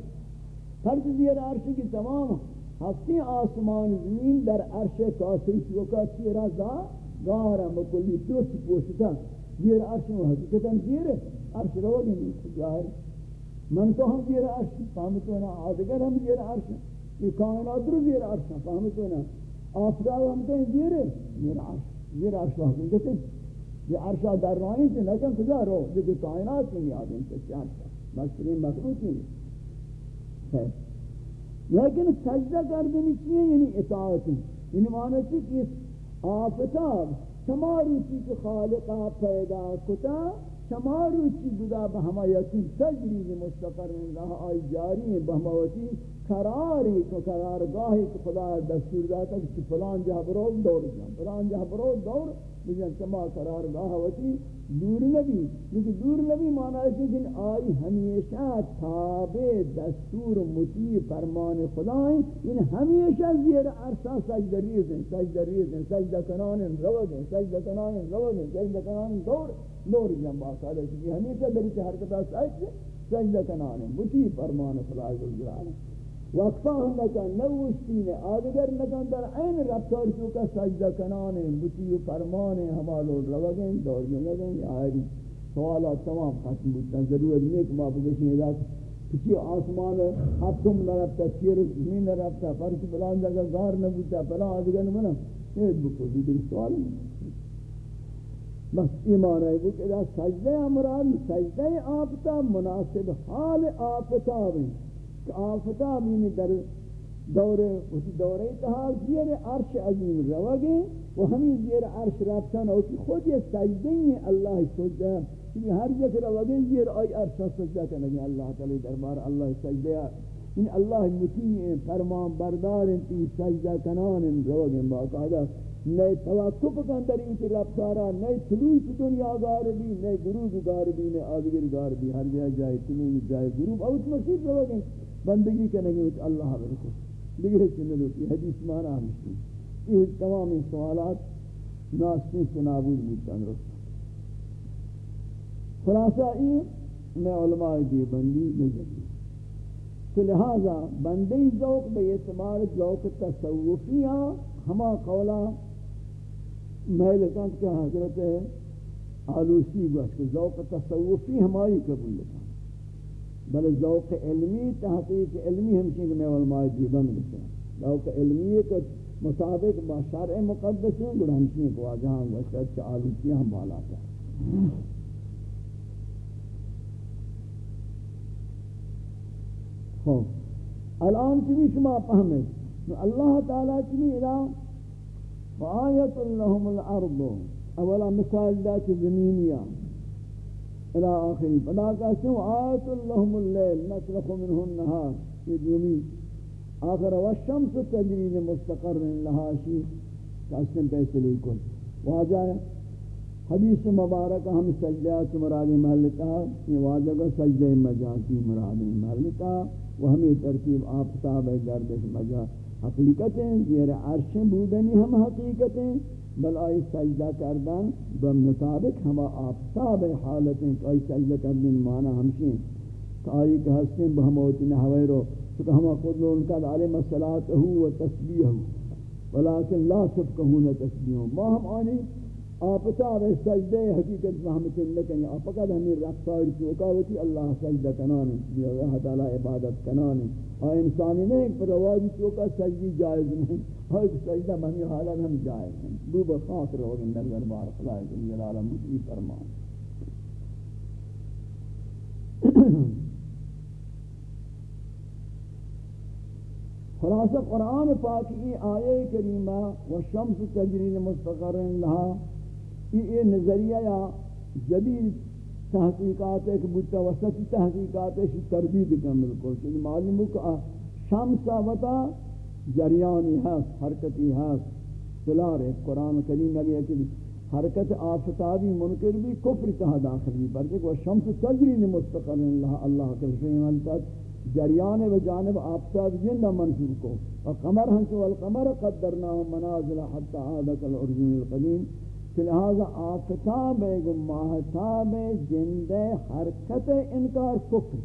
Speaker 1: فرض زیر عرش کی تمام ہفتی آسمان زمین در عرش کاسی چوکا چیرا دا گارا مکلی توسی پوشتا زیر عرش و حقیقتا زیر عرش رو گی نہیں ظاہر من تو ہم زیر عرش فهمتو نا آدگر ہم زیر عرش. یہ کائنات رو زیر عرش. فهمتو نا آفدار ہم تو زیر زیر عرش. زیر عرش و حقیقتا. یہ عرشہ در راهی که نکن کجا؟ رو دیگه کائنات نمی آدم چه مسترین مخلوق ہی نہیں لیکن سجدہ کردنی چیه؟ یعنی اطاعتی. یعنی معنی چی؟ که آفتاب. شما روچی کہ خالقا پیدا کتا شما روچی گدا بہما یکی تجرید مستقر رہا، آئی جاری ہیں بہما وچی قراری کو قرارگاہی کو خدا دستور داتا کہ فلان جہاں برو دور جان، فلان جہاں برو دور بجن شما قرارگاہ ہوتی دور نبی لیکن دور نبی معنی ہے کہ آئی ہمیشہ تابع دستور مطیع فرمان خدا ہیں ان ہمیشہ زیر عرصہ سجدہ ریز ہیں سجدہ ریز ہیں سجدہ کنان روگ ہیں سجدہ کنان روگ ہیں سجدہ کنان دور دور جان باقا ہے کہ ہمیشہ دری حرکتہ سجدہ سجدہ کنان مطیع فرمان خدا ہے وقفہ ہم لکن نوشتین آدگر لکن در این رفتار جو کا سجدہ کنانے بطی و فرمانے ہمالو روگیں دور جو لگیں یا آئیری سوالات تمام ختم بودتا ضرورت نہیں کہ ما بگشیں ادا کسی آسمان حتم نرفتا چیر زمین نرفتا فرق بلان جگہ گار نبوتا پلا آدگر منا یہ بکو دیدر سوال نہیں بس ایمان ہے وہ کہ سجدہ امران سجدہ آپتا مناسب حال آپتا بھی کہ آفتاب یعنی در دور اسی دورے تہا زیر عرش عظیم روگے و ہمیں زیر عرش رابطان او کی خود یہ سجدیں ہیں اللہ سجدہ یعنی ہر جگہ روگے زیر آئی عرش سجدہ کرنے یعنی اللہ تعالی دربار اللہ سجدہ یعنی اللہ مطیع فرمان بردار تی سجدہ کنان روگے باقاعدہ نئے توقف کن در این کی رفتارا نئے طلوع دنیا گار بھی نئے گروہ گار بھی نئے آدگر گار بھی ہر جائے جائے طلوع جائے گروہ اوت مسیح روگے بندگی کرنے گے اللہ برکو دیگر چنے لوٹی حدیث مانا ہمشتی یہ تمام سوالات ناستی سے نابود بودتا درست خلاصہ یہ، میں علماء دی بندی نجدی تو لہذا بندی ذوق بے اعتبار ذوق تصوفیہ ہما قولا محل کانت کیا حضرت آلوسی گوشت، ذوق تصوفی ہماری قبول لکھا بل ذوق علمی تحقیق علمی ہمشن کہ میں علماء دیبند بسرا ذوق علمی کے مطابق با شرع مقدس ہیں گڑا ہمشن کو آجہاں وشت چاہلوچی ہم بالا تا خوب الان چمی شما پہمت اللہ تعالیٰ چمی الہ فآیت اللہم الأرض. اولا مثال دا چی زمینیاں الى آخری فلا کہتے ہیں آیت اللہم اللیل، نسلخ منہ النہار یہ دومی. آخر والشمس تجرین مستقر لہاشی کہتے ہیں پیسلی کن. واجہ ہے. حدیث مبارک ہم سجدیات مرادی محلتا یہ واجہ کا سجدہ مجاتی مرادی محلتا وہ ہمیں ترتیب آفتاب گردش مجا حقیقتیں. زیر عرش بودنی ہم حقیقتیں. بل آئی سجدہ کردن بمطابق ہما آفتاب حالتیں کہ آئی سجدہ کردن معنی ہمشیں کہ آئی کہ ہستیں بہموتی نحوی رو تو کہ ہما خود لون کد علم صلاته و تسبیحه. ولیکن لا تفقهون تسبیحه. ما ہم آنی آفتاب سجدہ حقیقت فهمتن لکن آپ قد ہمیں رفتار چوکاوتی اللہ سجدہ کنانے اللہ تعالی عبادت کنانے اور انسانی نہیں پر رواجی چوکا سجدی جائز نہیں اور سجدہ مہمی حالت ہم جائز ہیں دو بخاص رہو گے در دربار خدا جلال مجھئی فرمان. خلاصہ قرآن پاکی آیے کریمہ والشمس تجرین مستقر لہا یہ نظریہ یا جدید تحقیقات ایک بودتا وسطی تحقیقات ہے تردید کا ملکل کہ معلوم ہے کہ شمس آوتا جریانی ہے حرکتی ہے سلار ہے، قرآن کریم نبی ہے حرکت آفتابی منکر بھی، کفر تہا داخل بھی، بلکہ وہ شمس تجرین مستقر اللہ اللہ کے رسول اللہ جریان و جانب آفتاب جندہ منصور کو۔ وقمر ہنچو والقمر قدرناہ منازل حتی عادت الارجون القدیم۔ لہذا آفتاب ایک ماہتاب جند حرکت انکار کفر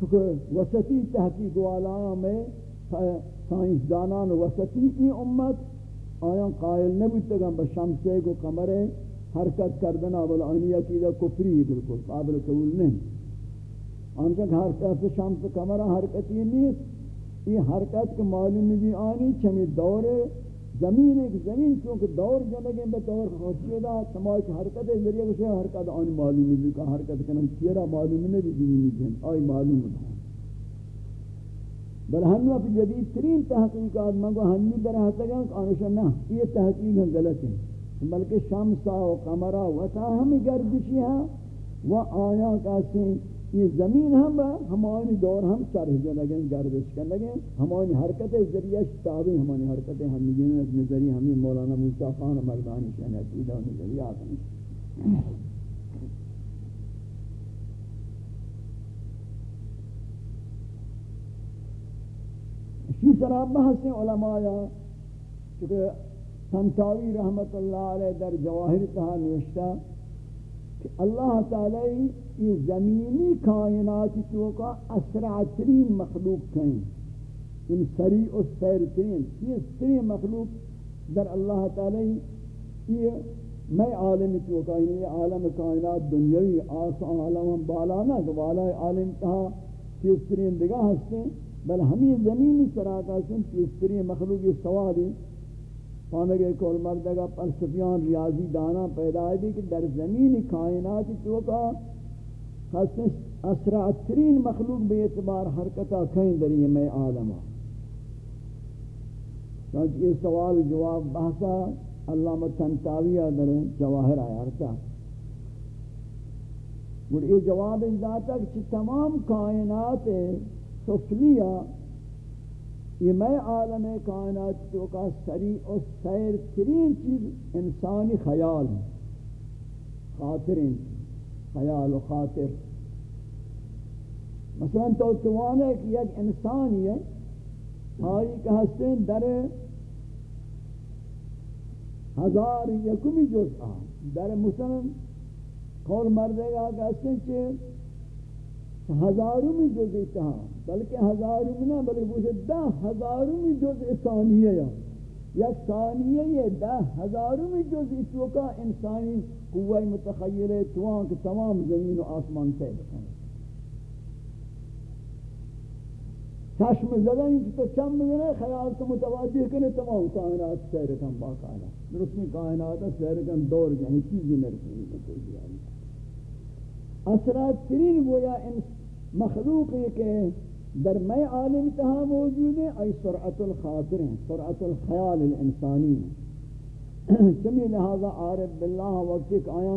Speaker 1: چونکہ وسطی تحقیق والا میں سائنس دانان وسطی کی امت آیا قائل نبیتا گا بشمسے کو قمر حرکت کردنا بل آنی عقیدہ کفری بالکل، قابل قبول نہیں۔ آنکہ حرکت شمس قمر حرکتی نہیں یہ حرکت کے معلوم بھی آنی، چمی دور زمین ایک زمین، چونکہ دور جنگیں بطور خوشیدہ سماعی حرکت ہے، ذریعہ کچھ حرکت آنی معلومی بھی کہ حرکت کنن چیرہ معلومی نہیں بھی زمینی جن آئی معلوم ہے۔ بل ہم اپنی جدید ترین تحقیقات منگو ہمی در حسگاں کہ آنشا نا یہ تحقیق غلط ہے۔ بلکہ شمسا و قمرہ و تا گردشی ہیں، و آیا کہتے ہیں یہ زمین ہم ہمانی دور ہم چرح جو لگیں، گردش کر لگیں۔ ہمانی حرکت ذریعہ تابع ہمانی حرکتیں ہم نگین نظری ہمیں مولانا موسیٰ خان مردانی شہن عقیدہ و نظریات ہیں اسی طرح بحث علماء چونکہ سنتاوی رحمت اللہ علیہ در جواہر تہا نوشتہ۔ کہ اللہ تعالی یہ زمینی کائنات تو کا اسرع ترین مخلوق ہیں ان سریع و سیر ترین یہ سریع مخلوق در اللہ تعالی یہ میں عالم تو کا یہ عالم کائنات دنیاوی آسان عالم بالا نہ کہ بالا عالم تہا کس ترین دگاہ ہستے بل ہمیں زمینی طرح کا سن کس مخلوق یہ سوال ہے پانگے کول مردگا پر سفیان ریاضی دانا پیدا ہے کہ در زمین کائنات تو کا خاص اسرع ترین مخلوق بے اعتبار حرکتا کہیں در یہ میں آدمہ چونکہ یہ سوال جواب بحثا علامہ تنتاویہ در جواہر آیا رہتا اور یہ جواب اجداتا کہ تمام کائنات سفلیہ یہ میں عالم کائنات تو کا سری اور سیر ترین چیز انسانی خیال ہے۔ خاطر خیال و خاطر۔ مثلا تو توانے کہ ایک انسانی ہے آئی کہ ہستے در ہزار یکمی جز آ در مثلا قول مردے گا کہ ہستے ہزاروں میں جز اتحام بلکہ ہزاروں میں نہ، بلکہ پوچھے دہ ہزاروں میں جز ثانیہ یا؟ یک ثانیہ یہ دہ ہزاروں میں جز اتوکا انسانی قوہ متخیر توان کہ تمام زمین و آسمان سے بکنے چشم زدن کہ تو چم بگنے خیال تو متوجہ کرنے، تمام کائنات سیر کن باقاعدہ درست میں کائنات سیر کن دور جہاں چیزی نرسی اثرات ترین گویا مخلوق یہ کہ در میں عالم تہا موجود ہے ای سرعت الخاطر ہیں، سرعت الخیال الانسانی چمی لہذا عارف باللہ وقت ایک آیا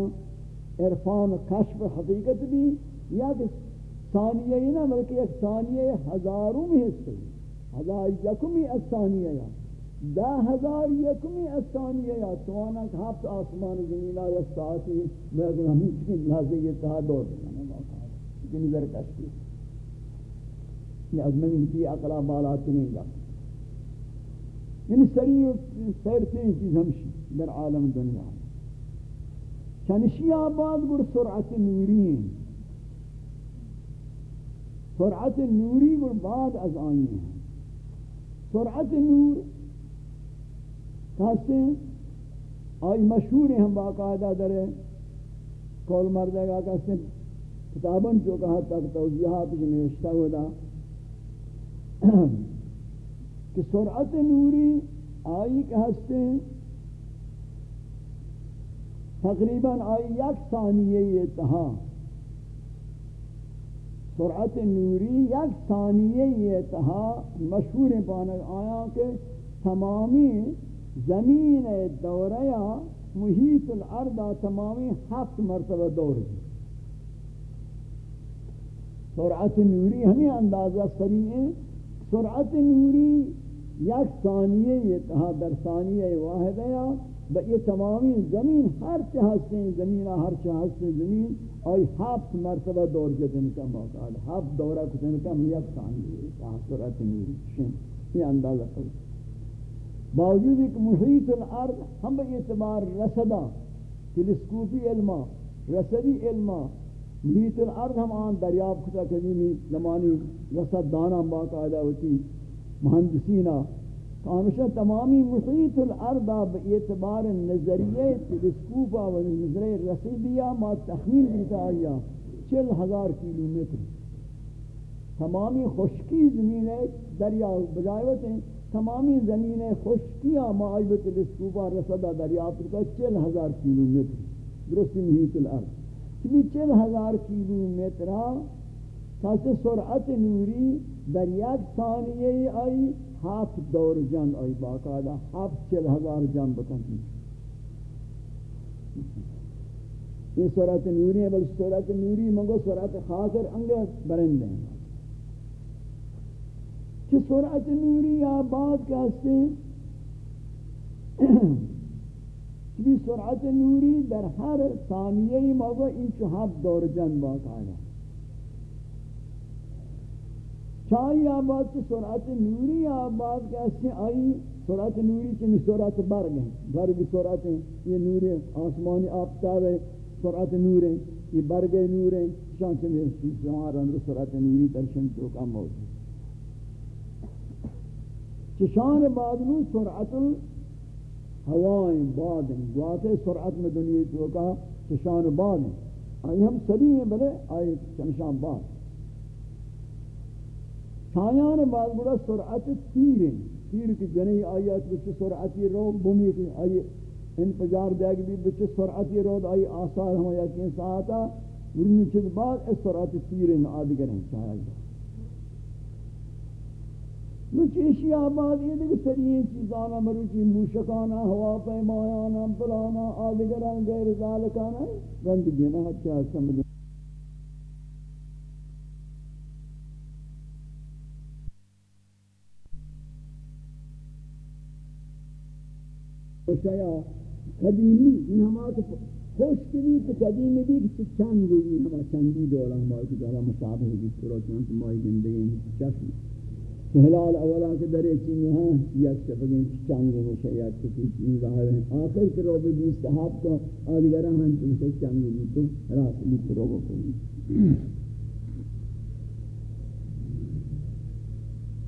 Speaker 1: عرفان کشف حقیقت بھی یا کہ ثانیہ ہی نہ، بلکہ ایک ثانیہ ہزاروں میں حصے ہزار یکمی الثانیہ یا دا ہزار یکمی الثانیہ یا توانا کہ ہفت آسمان زمینہ یا ساعتی میں اگر ہمیں چکن لحظے یہ تہا دور دینا موقع ہے کہ نظر کشف یہ یعنی از ازمنی کی اقلا بالا تنین گا یعنی سری و سیر تین چیز ہمشی در عالم دنیا. یعنی چنشی آباد گر سرعت نوری. ہیں سرعت نوری گر بعد از آئی ہیں سرعت نور کہتے ہیں۔ آئی مشہور ہیں ہم باقاعدہ در کول مردے گا کہتے ہیں کتابن جو کہا تک توضیحات جو نوشتہ ہوتا۔ کہ سرعت نوری آئی کہ ہستے ہیں۔ تقریباً آئی یک ثانیہ یہ تہا سرعت نوری یک ثانیہ یہ تہا مشہور پانک آیا کہ تمامی زمین دوریا محیط الارض تمامی ہفت مرتبہ دور ہے سرعت نوری ہمیں اندازہ سریع یعنی سرعت نوری یک ثانیہ یہ در ثانیہ واحد ہے با یہ تمامی زمین ہر چہستیں زمین ہر چہستیں زمین اور ہفت مرتبہ دور جدن کا موقع ہے ہفت دورہ کتن کا یک ثانیہ تہا سرعت نوری. شن یہ اندازہ کرو باوجود ایک محیط الارض ہم با اعتبار رسدہ، تلسکوپی علمہ، رسدی علمہ، محیط الارض ہم آن دریاب کتا قدیمی زمانی رسد دانا باقاعدہ ہوتی مہندسینہ کانوشہ تمامی محیط الارض با اعتبار نظریہ تلسکوپا و نظریہ رسیدیہ ما تخمیل دیتا آیا، چل ہزار کیلومیٹر تمامی خشکی زمین ہے دریا بجائیوت ہیں۔ تمامی زمین خشکیاں معایبت تلسکوپا رسدہ دریاب کتا چل ہزار کیلومیٹر درستی محیط الارض. چمی چل ہزار کیلو میترہ کسی سرعت نوری در یک ثانیه آئی ہفت دور جنگ آئی باقاعدہ ہفت چل ہزار جنگ بکن یہ صورت نوری ہے، بلکہ صورت نوری منگو صورت خاطر انگے برندے ہیں. کہ صورت نوری آباد کہتے ہیں کہ سرعت نوری در ہر ثانیہ موقع این چوہب دور جن باقاعدہ چاہی آباد کی سرعت نوری آباد کہتے ہیں آئی، سرعت نوری چمی سرعت برگ ہیں برگ سرعت ہیں یہ نور آسمانی آفتاب ہے، سرعت نور ہیں یہ برگ نور ہیں شان چمی شمار سرعت نوری ترشن تو کم موجود چشان بعد نو سرعت ہوائیں باد ہیں سرعت میں دنیا تو کا چشان بعد ہیں۔ آئی ہم سبھی ہیں بلے، آئی چنشان بعد چھایان بعد بڑا سرعت تیر ہیں۔ تیر کی جنہی آیات بچے سرعتی رو بمی کی آئی ان پجار دیکھ بھی بچے سرعتی رو آئی آثار ہم یقین ساعتا مرمی چیز بعد اس سرعت تیر ہیں آدگر ہیں، چھایان۔ مچیشی آباد یہ دیکھ سرین چیزانا، مروچی موشکانا، ہوا پیمایانا پلانا آدگران غیر ذالکانا رند گندگینا حتی اچھا، سمجھ شایا قدیمی ان ہمارے خوش کری تو قدیمی بھی کہ چند گئی ہمارا چندی دولا ہمارے کو جالا مشابہ بھی پورا چند مائی زندگی چشم۔ ہلال اولا کے درے چین ہاں یک شفقین چانگے میں شیعات کے چیز ظاہر ہیں آخر کے روبے بھی استحاب تو آدھگرہ ہم تم سے چانگے بھی تو رات بھی تو روبے کو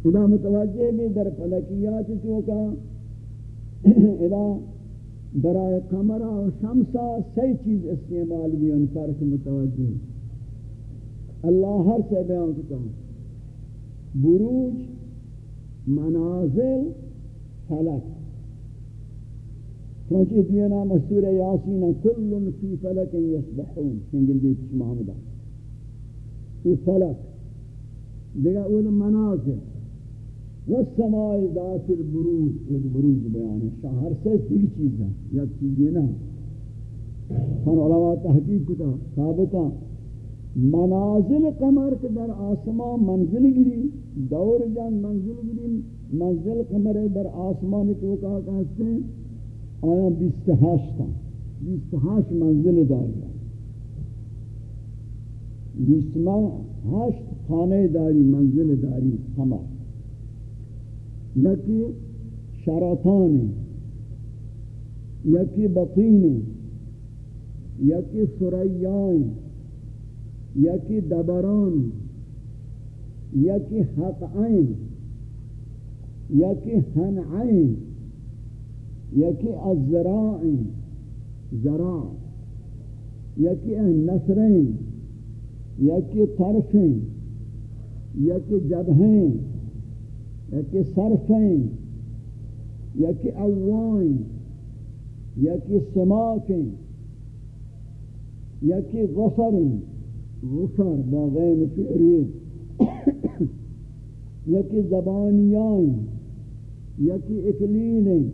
Speaker 1: ادا متوجہ بھی در فلکیات چوکا ادا برائے قمرہ و شمسہ سی چیز استعمال بھی ان فرق متوجہ اللہ ہر سے بیان کرتا ہوں بروج، منازل، فلک. چونچہ دینا مشہور یاسین کل فی فلک یسبحون. سنگل دیت محمدہ یہ فلک. دیگا اول منازل. والسماء ذات البروج. ایک بروج بیان ہے. شہر سے تیگ چیز ہے. یا چیزیں نہ ہم علماء تحقیق کتا، ثابتا. منازل قمر کے در آسمان منزل گری دور جان منزل گری منزل قمر در آسمان تو کہا کہتے ہیں آیا بیست ہاشتا بیست ہاش منزل داری. بیست ہاشت خانہ داری، منزل داری قمر یکی شرطان، یکی بطین، یکی سریان یکی دبران، یکی حقعین، یکی حنعین، یکی الزراعین زراع یکی نصرین یکی طرفین، یکی جبہین یکی صرفین، یکی اوائن یکی سماکین، یکی غفرین. غفر با غین فعری یکی زبانیان، یکی اکلین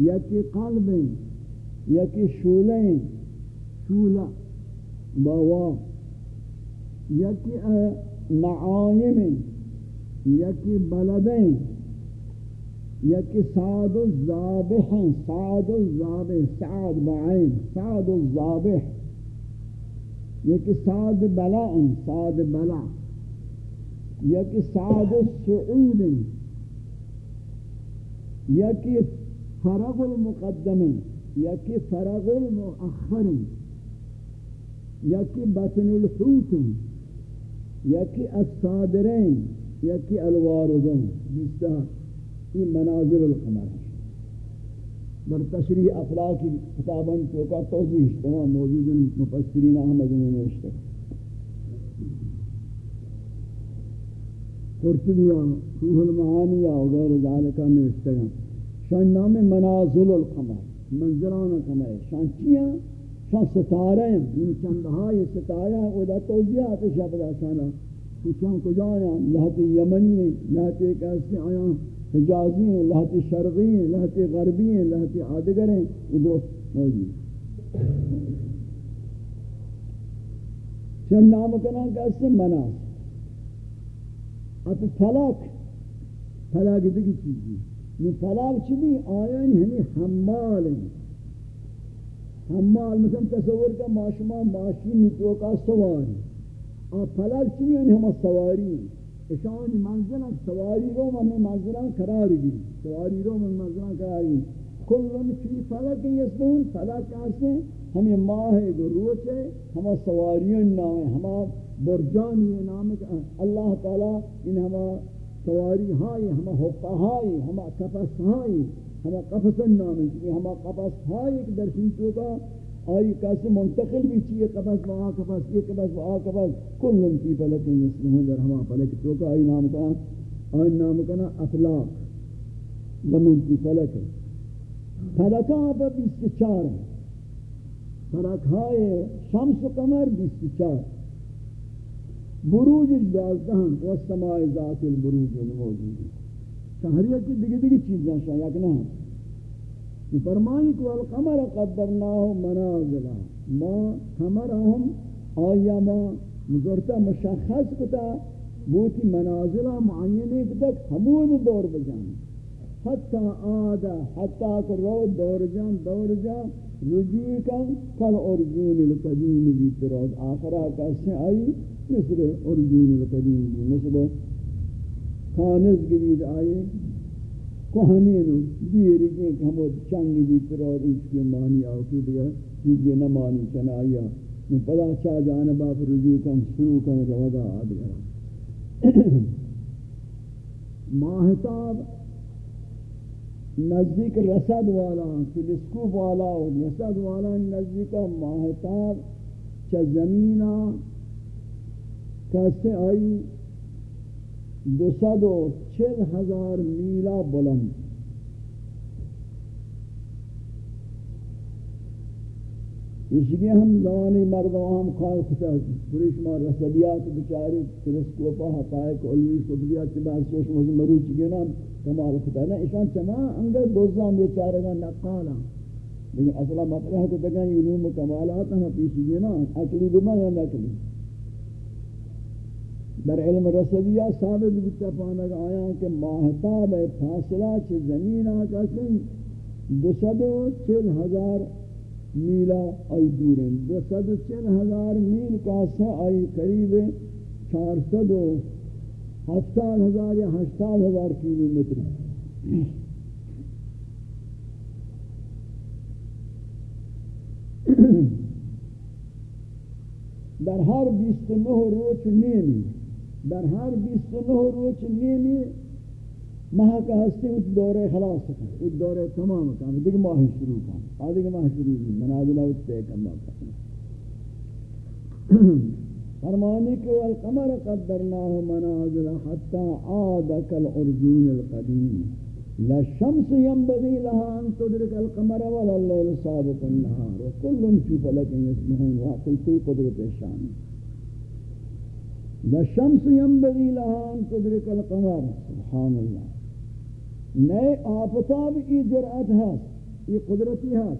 Speaker 1: یکی قلب، یکی شولین شولا باوا. یکی نعایم یکی بلدین یکی سعد الزابح سعد الزابح سعد بعین سعد الزابح یک سعد بلا سعد بلا. یک سعد السعود یک فرغ المقدم یک فرغ المؤخر یک بطن الحوت یک الصادرین یک الواردین بیستا این مناظر القمر. در تشریح اخلاقی کتابان تو کا توضیح تمام موجود مفسرین احمد نے نوشتے قرطبی روح المعانی وغیر ذالک نوشتے ہیں شان نام منازل القمر، منزلان قمر۔ شان چیاں؟ شان ستارے ہیں۔ یعنی ان چندہا یہ ستارہ او دا توضیحات شبد آسانا کچھاں کجایا لہت یمنی ہیں لہت ایک ایسے آیاں۔ حجازی ہیں لہت شرقی ہیں لہت غربی ہیں لہت آدگر ہیں ادھر موجود چند نام کنن کہ اس سے مناس۔ اب فلک فلک دیگی چیزی یہ فلک چی بھی آیان ہمیں حمال ہیں۔ حمال مثلا تصور کا معاشمہ معاشی توکا سواری۔ آپ فلک چی بھی یعنی ہمیں سواری ہیں۔ اشان منزل سواری رو من منزل قرار گی سواری رو من منزل قرار گی کلن فی فلک یسبون فلک کہتے ہیں ہمیں ماہ جو روچ ہے، ہما سواریوں نام ہے، ہما برجان یہ نام ہے، اللہ تعالی ان ہما سواری ہائی، ہما حقہ ہائی، ہما قفص ہائی، ہما قفص نام ہے ہما قفص ہائی ایک درشن چوکا آئی کیسے منتقل بھی چیئے قبض وہاں قبض یہ قبض وہاں قبض کل ان کی پلک مسلمون در ہما پلک تو کا آئی نام کا آئی نام کا نا افلاق زمین کی پلک ہے۔ پلکاں پر بیس چار ہیں پلکھائے شمس و قمر بیس چار۔ بروج دوازدہن و سماع ذات البروج الموجود۔ شہریت کی دیگی دیگی چیزیں شاید نہ ہیں فرمائی کو القمر قدرناه منازلا ما قمرهم آیا ما مزرتا مشخص کتا بوتی منازلہ معینی کتک حمود دور بجان۔ حتی آدھا، حتی کہ رو دور جان دور جان، رجوع کن، کل ارجون القدیم بیتراز آخرہ کسی آئی، مثل ارجون القدیم مثل خانز گرید آئی۔ کوہنینو دیری کے ہم چنگ بھی ترار اس کے معنی آتی دیا چیزیں نہ مانی چنا آیا میں پدا چاہ جانبا پر رجوع کم شروع کم روگا آدھیا ماہتاب نزدیک رسد والا، تلسکوپ والا رسد والا نزدیک ماہتاب چا زمینہ کیسے آئی؟ دو سد و چل ہزار میلہ بلند. اس لیے ہم لوانی مردوں ہم خواہ کتا پوریش مار رسلیات بچاری تلسکوپا حقائق علمی علوی صدیات بعد سوش موزی مروچ گنا کمال کتا نا اشان چنا انگر دوزان بیچارے گا نقالا لیکن اصلا مطرح کو تکا علوم کمالات ہم پیشی گنا اکلی بما یا نکلی. در علم رسویہ ثابت بتا پانک آیا کہ ماہتاب فاصلہ چھ زمین آکا سن دو سد و چل ہزار میلہ آئی دور ہیں۔ دو سد و چل ہزار میل کا سا آئی قریب چار سد و ہفتال ہزار یا ہشتال ہزار کیلو متر در ہر بیست نو روچ نیمی در ہر بیس و نو روچ نیمی ماہ کا ہستے اس دورے خلاص کن. اس دورے تمام کن. دیکھ ماہ شروع کن. آدھے ماہ شروع کن. منازلہ اس تے کن. باقا فرمانی کہ والقمر قدرناه منازل حتى عاد كالعرجون القديم لا الشمس ينبغي لها أن تدرك القمر ولا الليل سابق النهار. وكل في فلك يسمحون وقل في قدرة الشام لشمس ينبغي لها ان تدرك القمر. سبحان الله نئے آفتاب کی جرأت ہے یہ قدرتی ہے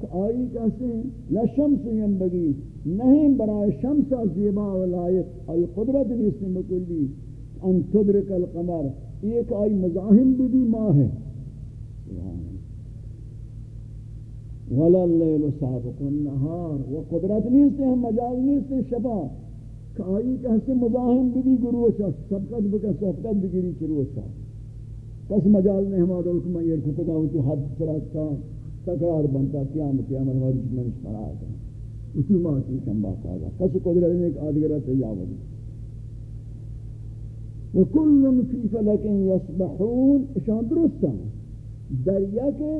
Speaker 1: کہ آئی کہتے ہیں لشمس ينبغي نہیں برائے شمس زیبا و لائق آئی قدرت بھی اس میں مکلی ان تدرک القمر. ایک آئی مزاہم بھی بھی ماں ہے وَلَا اللَّيْلُ سَابِقُ النَّهَارِ. وقدرت نہیں سے ہم مجاز نہیں سے شفا کہ آئی کہ ہستے مزاہم بھی بھی گروچا سبقت بکا، سبقت بگیری چروچا پس مجال نے ہمارا حکمہ یہ کھتا ہوتی حد سرات تقرار بنتا، قیام قیام ہماری جمعن اشتراء ہے اسی ماتی کم بات آگا پس قدرت نے ایک آدھگرہ تجاوز وکل فی فلک یسبحون اشان درستا دریا کے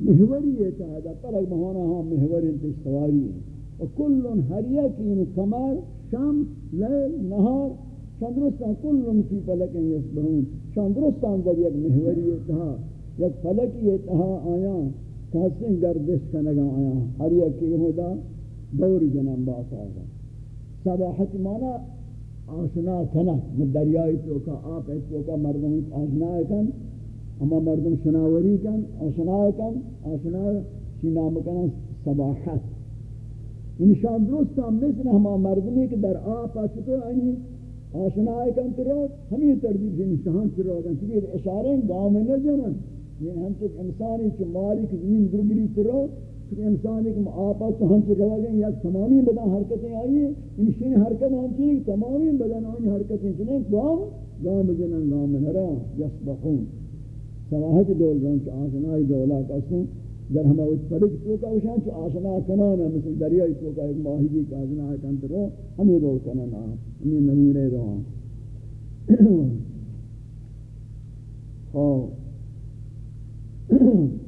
Speaker 1: محوری ہے، چاہتا پلک مہانا ہاں محوری انتش سواری ہے۔ وکل ہر یک ان کمر شام لیل، نهار چندرستان کلن فی فلک یسبحون چندرستان در یک محوری تہا یک فلکی تہا آیا؟ کہسیں گردش کنگا آیا؟ ہر یک کی ہدا دور جنم باس آگا. صباحت مانا آشنا کنک دریائی توکا آپ ایک توکا، مردم آشنا کن، اما مردم شناوری کن، آشنا کن، آشنا چی نام کن صباحت نشان درست ہم مثل ہما مردمی کہ در آپا چطور آنی آشنائی کن ترو ہمیں تردید سے نشان ترو کن چلیے اشارے گاؤں میں نہ جنن یہ ہم چک انسانی چھ ماری کی زمین درگری ترو کہ انسان ایک آپا تو ہم چک رہا گئے، یا تمامی بدن حرکتیں آئی ہیں انشین حرکت ہم چیئے تمامی بدن آئی حرکتیں چلیں گاؤں گاؤں میں جنن گاؤں میں نرا یسبخون سواہت دول رہن چھ آشنائی دولا کسوں در ہمہ اس پرک تو کا وشان چ آسنا کنانا مثل دریائی تو کا ایک ماہی کا آسنا کنت رو ہمیں رول کنانا ہمیں نمونے رو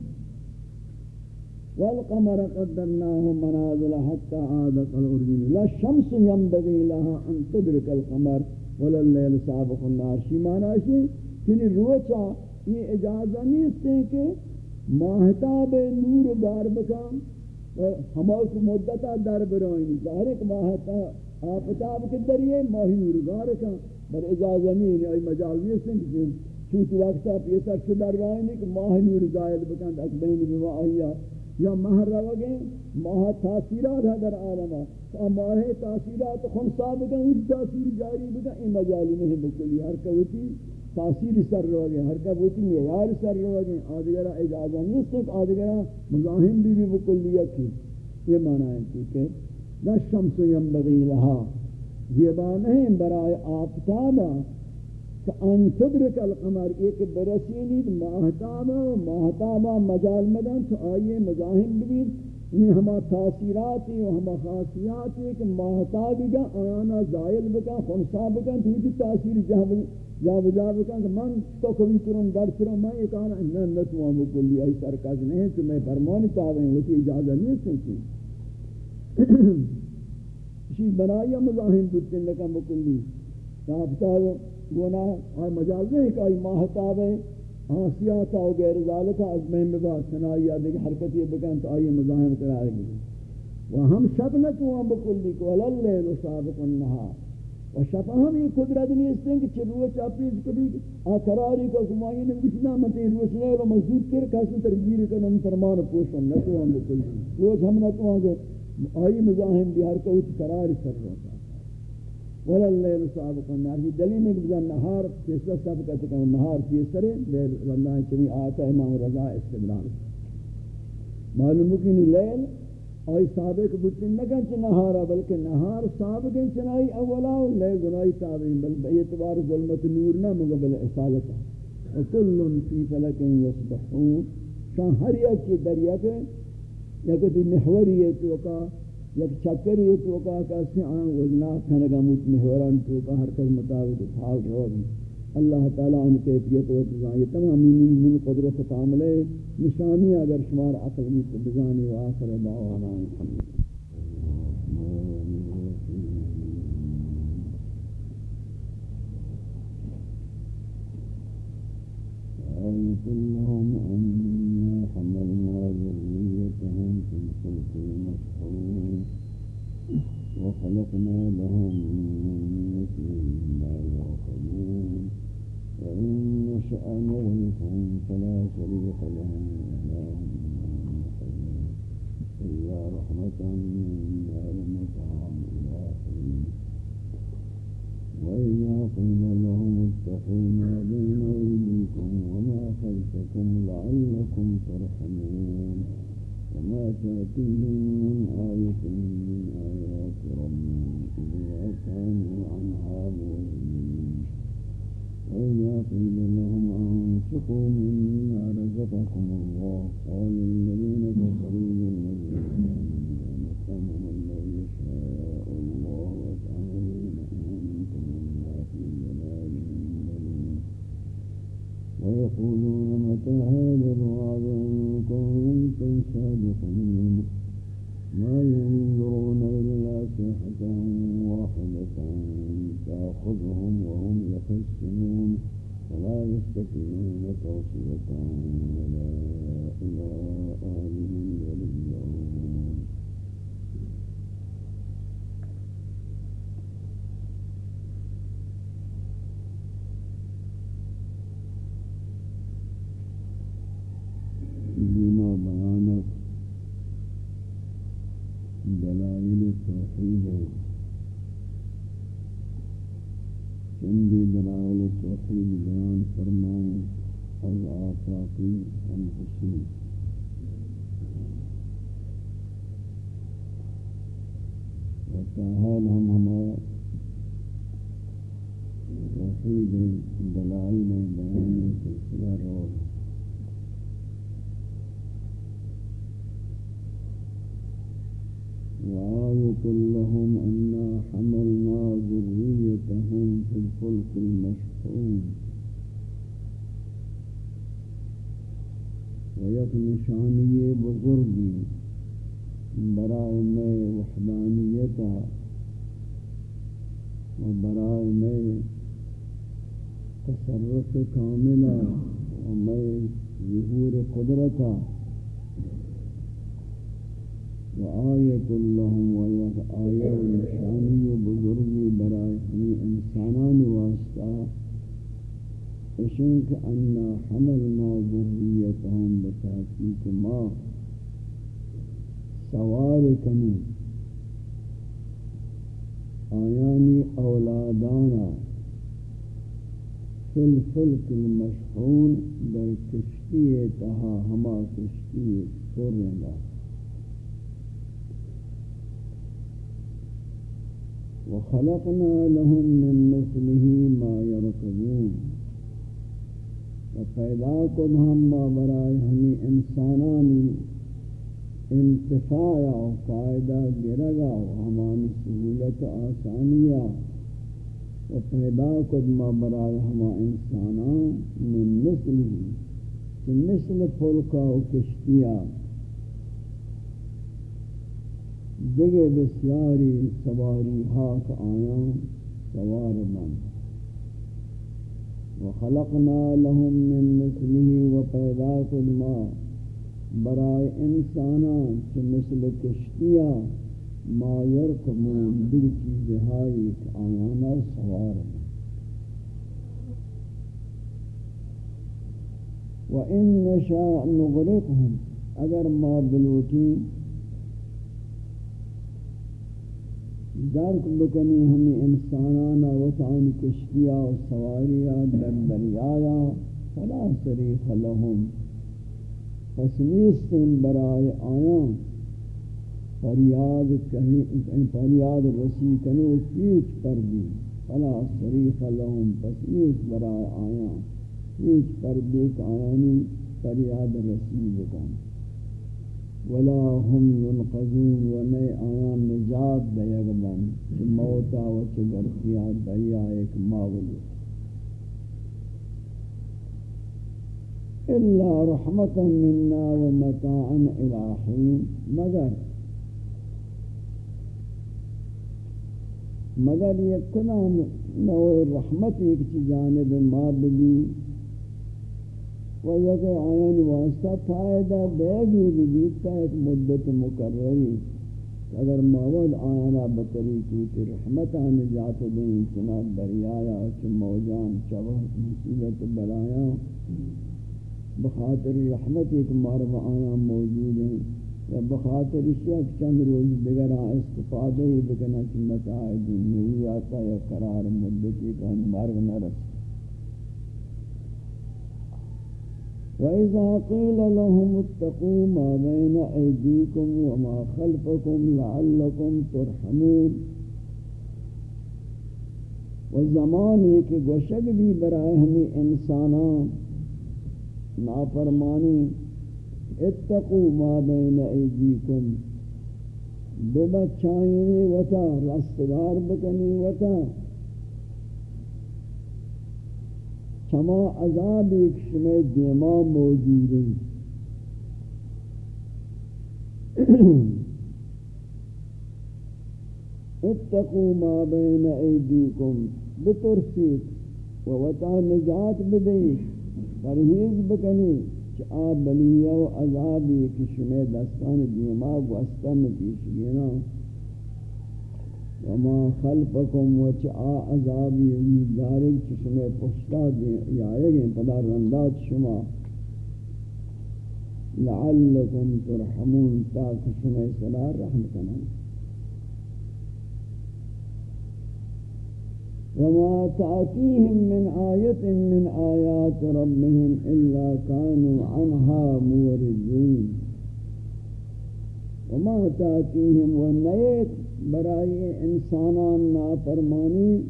Speaker 1: والقمر قدرناه منازل حتى عاد كالأرجون لا الشمس ينبغي لها أن تدرك القمر ولا الليل سابق النار. شي معنی ہے کہ یعنی روچا یہ اجازہ نہیں ہے کہ ماہتاب نور دار بکام ہمارے کو مدتا در برائنی ظاہر ہے کہ ماہتاب آفتاب کے ذریعے ماہی نور دار کام بر اجازہ نہیں ہے مجال نہیں ہے چونکہ وقتا پیسا چھ در رائنی کہ ماہی نور زائد بکام اک بین بما آئیا یا ماہ روگیں ماہ تاثیرات ہے در عالمہ ماہ تاثیرات خنصا بکام اس تاثیر جاری بکام این مجالی نہیں بکلی، ہر کوتی تاثیر سر رو گئے، ہر کا بوتی معیار سر رو گئے، آدھگرہ اجازہ نہیں سکت آدھگرہ مزاہم بھی بھی بکلیت کی یہ معنی ہے کیونکہ لا شمس ینبغی لہا۔ زیبا نہیں، برائے آفتابا کہ ان تدرک القمر، ایک برسینی ماہتابا ماہتابا مجال مدن تو آئیے مزاہم بھی۔ یہ ہما تاثیراتی و ہما خاصیاتی کہ ماہتابی کا آنا زائل بکا خنصا بکا تو یہ تاثیر جہاں یا بجا بکن کہ من تو کبھی ترون در ترون میں ایک آنا نہ نتوان بکلی ای سرکز نہیں، تو میں فرمانی تاویں ہوتی اجازہ نہیں سنتی اسی بنائی مزاہم بودتن لکن بکلی تافتاب گونا اور مجاز نہیں کہ آئی ماہتاب ہے آسیاتا و غیر ذالکا از میں ببا سنائی آدھے حرکتی بکن تو آئی مزاہم قرار گئی وہم شب نتوان بکلی کو اللیل سابق النہار. و شفا ہم یہ قدرت نہیں اس کہ چلوہ چاپیز کبھی آقراری کا کمائی نے کچھ نہ مطلب روش نہیں رو مزدود کر کسی ترگیر کا نم فرمان پوشن نہ تو ہم بکل روز ہم نہ تو آگے آئی مزاہم بھی ہر کوئی قرار سر رہتا ولا اللیل سابق النار یہ دلیل ہے کہ بجان نہار تیسرا سابق کہتے کہ نہار تیسرے لیل رمضان چمی آتا امام رضا استقلال معلوم کہ لیل آئی سابق بودتن نگن چی نهارا بلکہ نهار سابقن چنائی اولا و لے گنائی تابعین بل بیعتبار ظلمت نور نہ مقبل اصالتا وکل فی فلکن یصبحون. شان ہر یک کی دریا کے یک تی محوری ہے تو کا یک چکری ہے تو کا کسی آن وزنا کھنگا موت محوران تو کا ہر کس مطابق حال رو اللہ تعالیٰ ان کے کیفیت و یہ تمام من قدرت تعاملے نشانی اگر شمار عقل میں تو بزانی و آخر دعوانا. الحمد وخلقنا لهم من ما يركبون وإن نشأ نغرقهم فلا شريك لهم ولا هم إلا رحمة منا ومتاعا إلى حين وإذا قيل لهم اتقوا ما بين أيديكم وما خلفكم لعلكم ترحمون. وما تأتيهم من آية من آيات إلا عنها معرضين وإذا قيل لهم مما رزقكم الله قال الذين كفروا للذين آمنوا يشاء الله في ويقولون متى هذا الوعد إن كنتم صادقين ما ينظرون إلا صيحة واحدة تأخذهم وهم يخصمون ولا يستطيعون توصية ولا إلى أهلهم توفیق بیان فرمائیں اور آفاقی انفسی و تاحال ہم ہمارا توفیق دلائل بیان سلسلہ روح وآية لهم أنا حملنا ذريتهم في الفلك المشحون. بزرگی برائے میں وحدانیتا و برائے میں تصرف کاملہ و میں ظہور قدرتا وآیت اللہم ویت آیت نشانی بزرگی برای ہمی انسانان واسطہ. اشنک انا حملنا ذریتهم بتحقیق ما. سوار کنی آیانی اولادانا فی الفلک المشحون در کشتی تہا ہما کشتی پرنگا وخلقنا لهم من مثله ما يركبون. وپیدا کو ہم ما برائے ہمیں انسانانی انتفاع و فائدہ گرگا و ہمانی سہولت آسانیہ. و پیدا کو ما برائے ہما انسانان من مثله مثل پلکا و کشتیہ دیگه بسیاری سواری ها که آیان سوار من و خلقنا لهم من مثله و پیدا ما برای انسانان چه مثل کشتیا ما یرکمون دیگه چیزهایی که آیانا سوار من و این نشاء نغرقهم۔ اگر ما بلوٹیں درک بکنی ہمیں انسانانا وطعن کشتیا و سواریا در دریایا، فلا صریف لهم. پس نیستن برای آیان فریاد کہیں فریاد رسی کنو کیچ پر دی فلا صریف لهم. پس نیست برای آیان کیچ پر دیکھ آیانی فریاد رسی بکن ولا هم ينقذون وني آيان نجات ديگ بن موتا و چگرتیا دیا ایک ماولی. الا رحمتا منا ومتاعا الى حين مگر مگر یک کلام نوع رحمت ایک جانب ما بلی. و یک آیان واسطہ فائدہ دے گی بیتا ایک مدت مقرری اگر مواد آیانا بطریقی کی رحمتہ نجات دیں چناب دریایا چن موجان چوہ مصیبت بلایا بخاطر رحمت ایک مارب آیا موجود ہیں یا بخاطر اشیاء چند روز دیگر استفادہ ہی بکنا چنتا ہے دنیوی آتا یا قرار مدتی کا مارگ نہ رستا وَإِذَا قِيلَ لَهُمُ اتَّقُوا مَا بَيْنَ أَيْدِيكُمْ وَمَا خَلْفَكُمْ لَعَلَّكُمْ تُرْحَمُونَ وزمانے کے گوشگ بھی برائے ہمیں انسانان نافرمانی، اتقوا ما بین ایدیکم ببچائیں وطا، رستگار بکنی وطا چما عذاب ایک شمع دیما موجود ہیں۔ اتقوا ما بین ایدیکم، بترسید و وطا نجات بدئی پرہیز بکنی کہ آب بلیہ و عذاب ایک شمع دستان دیما گوستہ میں پیش گینا وما خلفکم وچعا عذابی امید دارک چشمے پشتا دیں آئے گئے پدا رندات شما. لعلکم ترحمون تاک شما صلاح رحم وما تأتيهم من آية من آيات ربهم إلا كانوا عنها موردين وما تأتيهم ونيت برای انسانان نافرمانی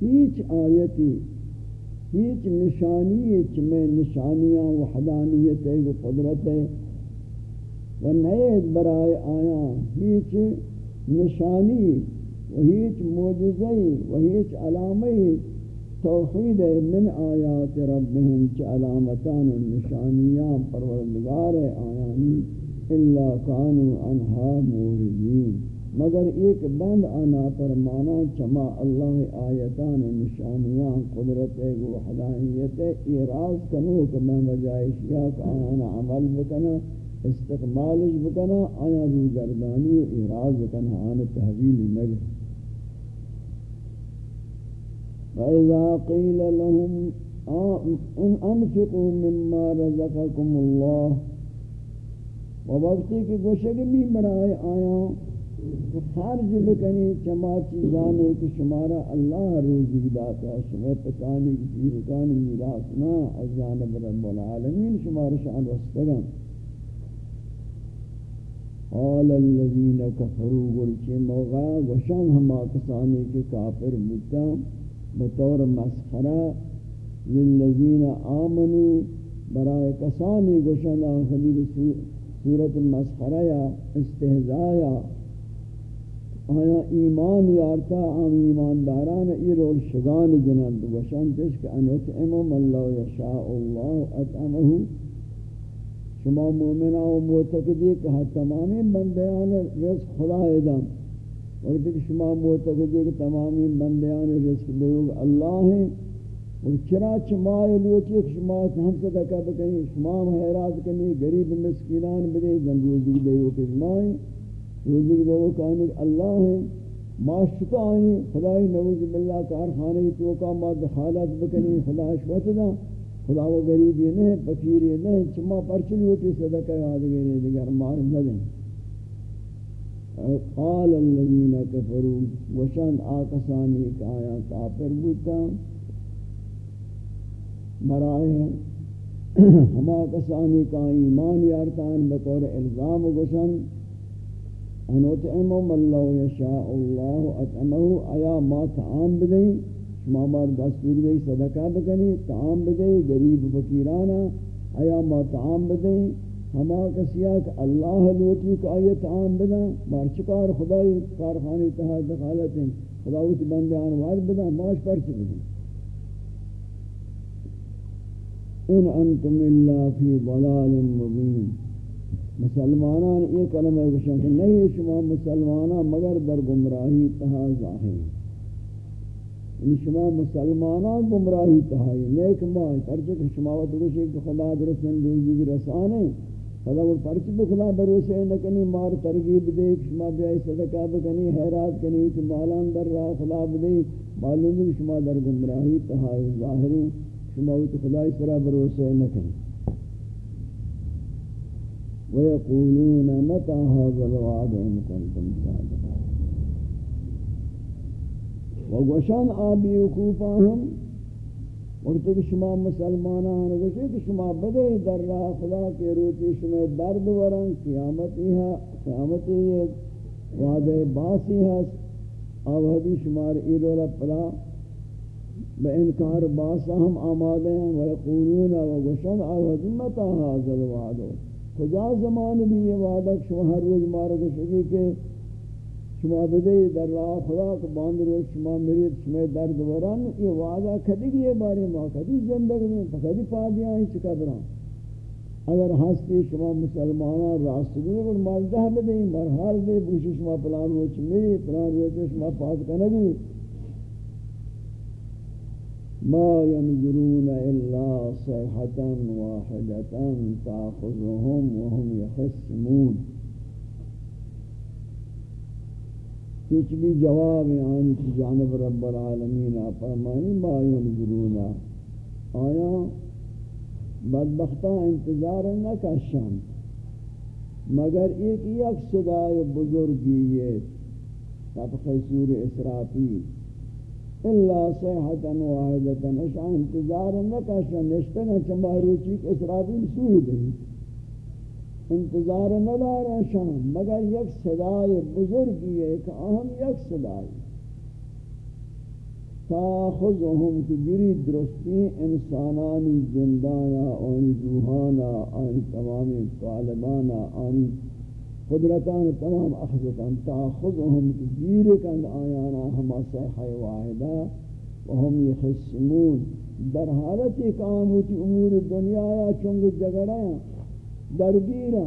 Speaker 1: هیچ آیتی هیچ نشانی چمیں نشانیاں وحدانیت و قدرت ہے و نیت برای آیا هیچ نشانی و هیچ معجزه و هیچ علامه توحید من آیات ربهم چه علامتان و نشانیان پروردگار آیانی۔ إلا كانوا عنها موردین مگر ایک بند آنا پر مانا چما اللہ آیتان نشانیان قدرت وحدانیت ایراز کنو کہ میں وجائش یا کہ آنا عمل بکنا استقمالش بکنا آنا رو گردانی و ایراز بکنا آنا تحویل نگر وَإِذَا قِيلَ لَهُمْ أَنْفِقُوا مِمَّا رَزَقَكُمُ اللَّهِ و وقتی کہ گوشگ بھی برائے آیا، تو خرج بکنی چما چیزانے کہ شمارا اللہ روزی داتا شما پتانی کی پیرکانی میراسنا از جانب رب العالمین شمار شان رستگن قال الذين كفروا ورچے موغا وشان ہما کسانی کے کافر بودتا۔ بطور مسخرہ للذین آمنوا برائے کسانی گوشن آخری صورت مسخرہ یا استہزاء یا آیا ایمان یارتا ہم ایمانداران ای رول شگان جنند وشانتش کہ انت امام اللہ یشاء اللہ اتعمہو شما مومنہ و معتقدی کہ تمامی بندیان رزق خدا ایدان وقت کہ شما معتقدی کہ تمامی بندیان رزق دیوگ اللہ ہیں اور چرا چمائے لوٹی شما ہم صدقہ بکنی شما حیرات کنی غریب مسکینان بدے جن روزی دے وہ کہ مائیں روزی دے وہ کہ اللہ ہے ما شکائیں خدای نعوذ باللہ کارخانے تو کا ما دخالت بکنی خدا شوت دا خدا وہ غریب یہ نہیں، فقیر یہ نہیں چما پرچلی ہوتی صدقہ یاد گئے دیگر مار نہ دیں۔ قال الذين كفروا وشان آکسانی کا آیا کافر بوتا۔ برائے ہما کسانی کا ایمان یارتان بطور الزام گسن انوت امام اللہ یشاء اللہ اتعمہو آیا ما تعام بدئی شما مار دستور دئی صدقہ بکنی، تعام بدئی گریب فقیرانا۔ آیا ما تعام بدئی ہما کسیا کہ اللہ لوٹی کو آیا تعام بدا مار چکار خدای کارخانی تہا دخالت ہیں۔ خداوی کی بندے آنوار بدا ماش پرچ بدئی ان انتم الا فی ضلال مبین مسلمانان یہ کلمہ گوشن کہ نہیں شما مسلمانان مگر در گمراہی تہا ظاہر ان یعنی شما مسلمانان گمراہی تہا نیک ماں پرچہ کہ شما وقت گوشے کہ خدا درستن روزی کی رسانے خدا وہ پرچہ بھی خدا بروسے نکنی مار ترغیب دے، شما بیائی صدقہ بکنی، حیرات کنی کہ مالان در راہ خدا بدے۔ معلوم شما در گمراہی تہا ظاہر شما تو خدای سرا بھروسہ نہ کریں ويقولون متى هذا الوعد إن كنتم صادقين وگوشان آبی وقوفاهم وقت کہ شما مسلمانان گوشے کہ شما بدے در راہ خدا کے روچی شما درد ورن قیامتی ہے قیامتی ہے وعدہ باسی ہے آوہدی شمار ایدولا پلا با انکار باسا بإنكار باسهم آمادين ويقولون وغشن عهدمتا هذا الوعد کجا زمان بھی یہ وعدہ شما ہر روز مارا گشگی کہ شما بدے در راہ خدا کو باند روز شما مرید، شما درد وران. یہ وعدہ کدی یہ بارے ما، کدی زندگی میں، کدی پا دیا ہی چکا بران اگر ہستی شما مسلمانان راست بھی اور مالدہ بدے مرحال دے بوشی شما پلان روچ میری، پلان روچ شما پاس کنگی. ما ينظرون إلا صيحة واحدة تأخذهم وهم يخصمون. کچھ بھی جواب یعنی کی جانب رب العالمین فرمانی ما ينظرون. آیا بدبختہ انتظار نہ کشن، مگر ایک یک صدای بزرگی یہ تفخی سور اسرافی الا صيحه واحده اشان انتظار نکاش نشتن چما روچی اسرافیل سوئی دی انتظار ندار شان مگر یک صدای بزرگی ہے کہ اہم یک صدای. تاخذهم کی گری درستی انسانانی جندانا آنی روحانا، آنی تمام طالبانا آنی قدرتان تمام اخذتان تاخذهم کی گیر کند آیانا ہما صحیح واحدہ وهم يخصمون در حالت ایک امور دنیا یا چونگ جگڑایا درگیرا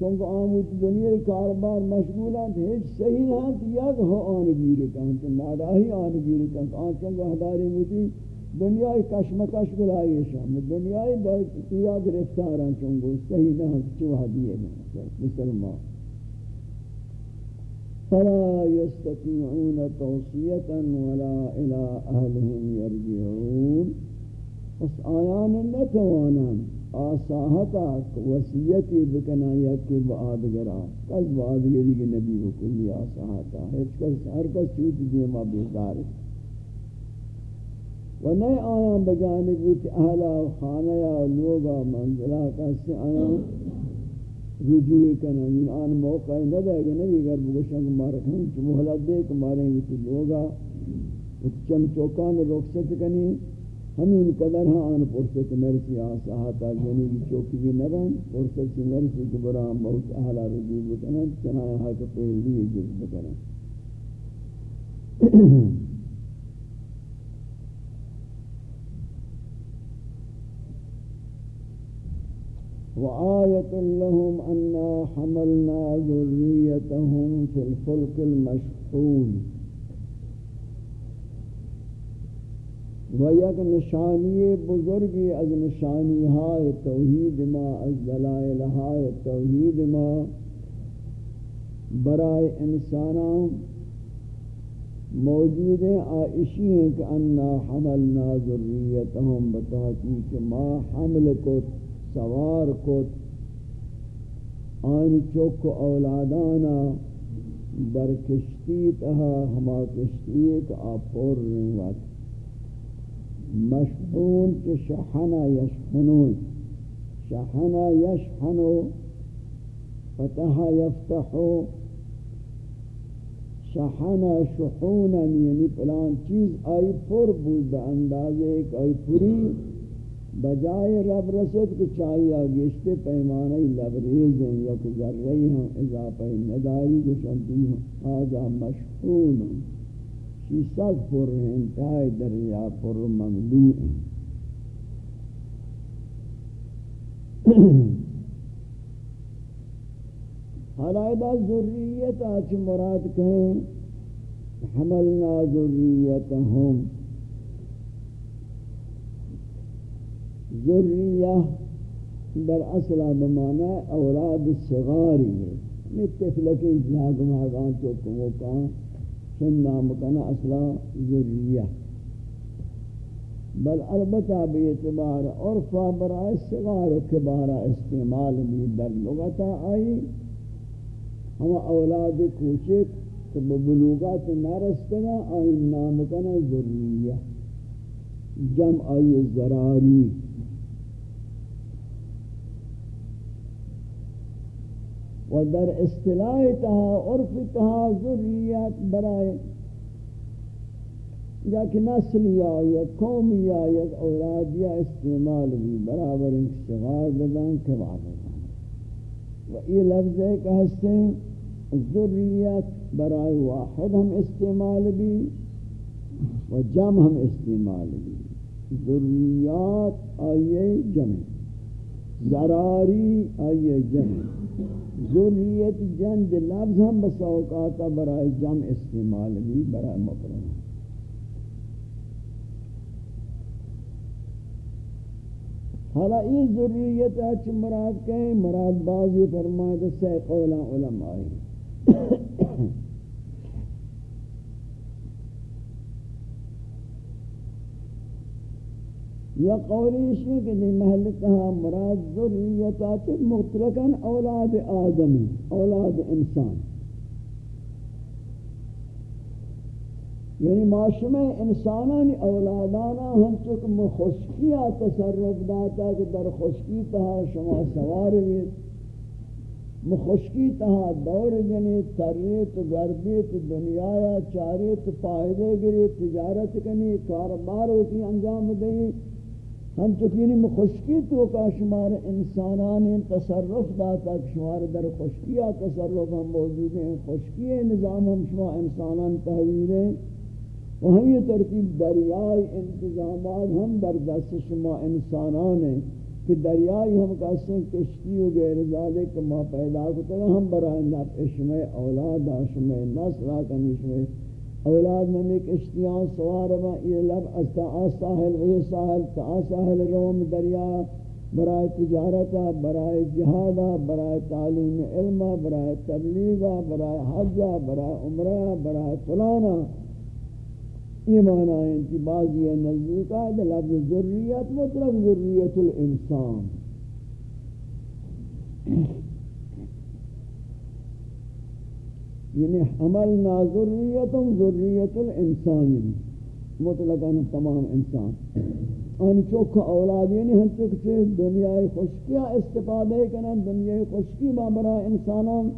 Speaker 1: چونکہ آمود دنیا کاربار مشغولان ہیچ صحیح ہیں کہ یک ہو آن گیر کن تو ناراہی آن گیر کن آن چونکہ ہداری موتی دنیا کشمکش بلائی شام دنیا دیا گرفتاران چونکہ صحیح نہ چوہ دیئے گا مسلمان. فلا يستطيعون توصية ولا إلى أهلهم يرجعون بس آيان نتوانان آساہتا وسیعتی بکنا یکی بعادگرا کس بعادگری کی نبی بکلی آساہتا ہیچ کس ہر کس چوت دیما بیدار و نئے آیاں بجانب وچ اہلا خانہ یا لوگا منزلہ کسی آیاں رجوع کرنا ان آن موقع نہ دے گا نہیں اگر بگوشن کہ مارک چو محلت دے کہ مارے وچ لوگا چم چوکان رخصت کنی. ہمیں قدر ہاں آن پرسک مرسی آساہتا جنی یعنی کی چوکی بھی نہ نبن پرسک سی مرسی کے برام بہت احلا رجوع بکنن چنائے ہاں حق پہلی جز بکنن وآية لهم أنا حملنا ذريتهم في الفلك المشحون. و یک نشانی بزرگی از نشانی های توحید ما، از دلائل های توحید ما برای انسانان موجود ہیں آئشی ہیں کہ انا حملنا ذریتہم بتحقیق ما حمل کو سوار کو آن چوک اولادانا در کشتی تہا، ہما کشتی ایک آپور رہے وقت مشحون کے شحنا یشحنون شحنا یشحنو فتح یفتحو. شحنا شحونا یعنی پلان چیز آئی پر بود، اندازے ایک آئی پوری. بجائے رب رسد کہ چاہیے آگشتے پیمانے لبریز ہیں یا کہ ذرہی ہیں، اضافہ نداری کو شنتی ہیں۔ آجا مشحون کی سب پر انتہائی دریا پر مملوع ہیں۔ حلائدہ ذریت آچ مراد کہیں، حملنا ذریتہم۔ ذریہ در اصلہ بمعنی اولاد صغاری ہے۔ متفلکی جناگ مہاگان چوکوں کا چن نام کنا اصلا ذریہ بل البتہ بی اعتبار عرفا برائے صغار و کبارہ استعمال بھی در لغتا آئی۔ ہم اولاد کوچک کہ ببلوغات نرستنا آئی نام کنا ذریہ جمع آئی ذراری و در اصطلاح تہا عرف تہا ذریت برائے یا کہ نسل یا یا قوم یا یا اولاد یا استعمال بھی برابر انکسغار بدن کبار بدن و یہ لفظ ہے کہ ہستے ذریت برائے واحد ہم استعمال بھی و جمع ہم استعمال بھی ذریات آئیے جمع. ذراری آئیے جمع. ذریت جند لفظ ہم بس اوقات برائے جمع استعمال بھی برائے مفرد حالا این ذریت اچھ مراد کہیں؟ مراد بعضی فرمائے سے قولا علماء. یا قولی شی کہ دی محلتها مراد ذریتات مطلقا اولاد آدمی اولاد انسان۔ یعنی معاشمہ انسانانی اولادانا ہم چک مخشکیہ تصرف داتا کہ در خشکی تہا شما سوار بھی مخشکی تہا دور جنی تریت، گردیت دنیا چاریت، فائدے گری، تجارت کنی کاربار ہوتی انجام دئی ہم چکینی مخشکی تو کا شمار انسانان تصرف داتا کہ شمار در خشکیہ تصرف ہم موجود ہیں، خشکی نظام ہم شما انسانان تحویل ہیں۔ وہاں یہ ترتیب دریائی انتظامات ہم در دست شما انسانان ہیں کہ دریائی ہم کہتے ہیں کشتی و غیر ذالک ما پیدا کرتے ہیں ہم برای نفع شما اولاد شما نسل آکن شما اولاد میں میں کشتیاں سوار با یہ لب از تا آساہل وی ساہل تا آساہل روم، دریا برای تجارتا برای جہادا برای تعلیم علمہ برای تبلیغا برای حجہ برای عمرہ برای فلانا یہ معنی ہے کہ بعضی نزدیک ہے لفظ ذریت مطلب ذریت الانسان۔ یعنی حملنا ذریت ذریت الانسان. مطلقا تمام انسان. ان چوک اولاد یعنی ہم چوک دنیای خوشکیہ استفادہ کرن دنیای خوشکی ما برا انسانان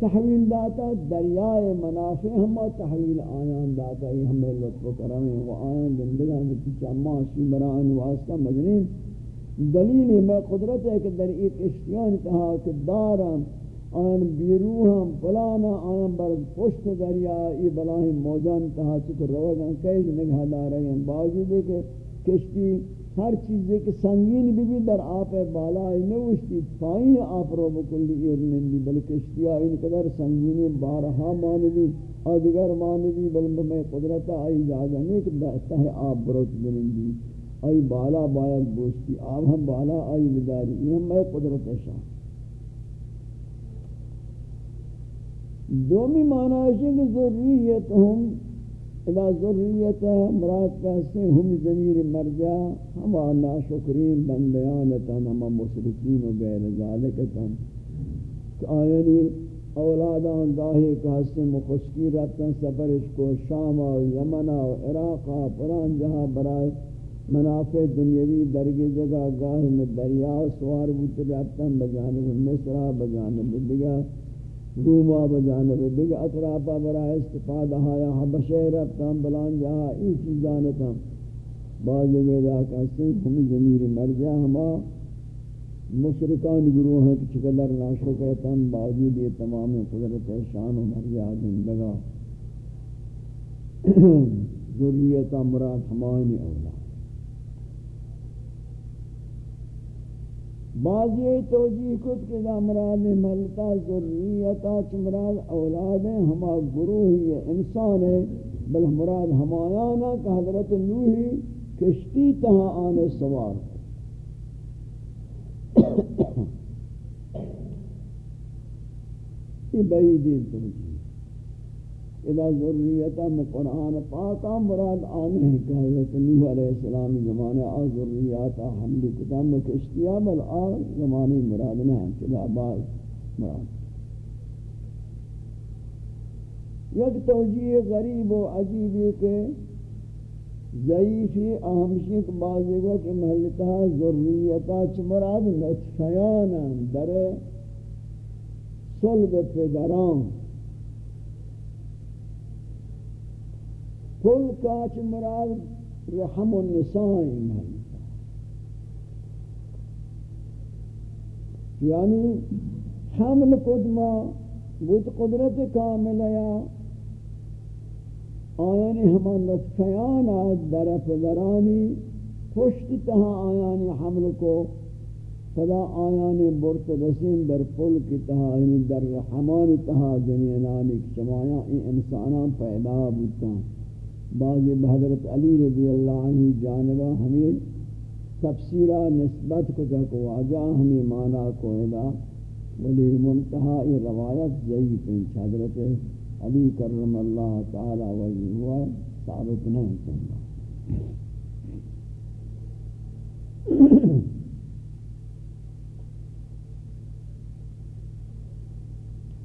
Speaker 1: تحویل داتا، دریائے منافع ہم تحویل آیان داتا، یہ ہمیں لطف کرمیں و آیان زندگان کی چماشی بران واسطہ مجنین. دلیل میں قدرت ہے کہ در ایک اشتیان کہا کہ دارم آیان بیروہم فلانا آیان بر پشت دریا، ای بلاہی موجان کہا چکر روگان کئی نگہ داریں باوجود ہے کہ کشتی ہر چیز کہ سنگین بھی بھی در آپ بالا نوشتی، پائیں آپ رو بکلی ایرنن بھی بلکہ اشتیاء ان قدر سنگین بارہا مانوی اور دیگر مانوی بلکہ میں قدرت آئی جاگہ نہیں کہ تہ آپ بروت بنن بھی آئی بالا باید بوشتی، آپ ہم بالا آئی بداری یہ ہم میں قدرت شاہ۔ دومی معنی ہے کہ ذریت ہم، اذا ذریت مراد کہتے ہیں ہم ضمیر مرجع، ہم ناشکرین بندیانتا ہم مشرکین و غیر ذالکتا کہ آیانی اولادان گاہی کہتے ہیں مخشکی رہتا سفرش کو شام و یمن و عراق و پران جہاں برائے منافع دنیاوی درگی جگہ گاہی میں دریا سوار بوتے رہتا بجانب مصرہ بجانب دیگر روما بجانب دیگر اطرافا برای استفادہ آیا حبشہ رفتم بلان جہاں ای چیزانتا بعض ویدہ کہتے ہیں ہمیں ضمیر مرجع ہما مشرکان گروہ ہیں کہ چقدر ناشکرتا باوجود یہ تمام قدرت شان و مرجع زندگا ذریتا مراد ہمائنی اولاد بعضی توجیہ کت کے دا مراد ملتا ذریتا چمراد اولاد ہیں، ہما گروہی انسان ہے بل مراد ہمایانا کہ حضرت نوحی کشتی تہا آنے سوار یہ بعیدی توجیہ۔ الى ذریتا میں قرآن پاکا مراد آنے کہ حضرت نوح علیہ السلام زمانے آ ذریتا حملی کتاب میں کشتیا بل آ زمانے مراد نہیں چلا بعض مراد. یک توجیہ غریب و عجیب ہے کہ ضعیفی اہمشی کے بعضی کو کہ محلتہ ذریتا چمراد نطفیانا در صلب پدران. کل کاچ مراد رحم النساء یعنی حمل قدمہ بود قدرت کامل یا آیانی ہمان نطفیان آج درف درانی پشت تہا آیانی حمل کو فدا آیانی برت رسین در پل کی تہا یعنی در رحمان تہا جنینانی کشمایا این انسانان پیدا بودتا بعض حضرت علی رضی اللہ عنہ جانبہ ہمیں تفسیرہ نسبت کو تک واجہ ہمیں معنی کو ادا ولی منتہا روایت ضعیف ہیں حضرت علی کرم اللہ تعالی وجہ ہوا ثابت نہیں کرنا۔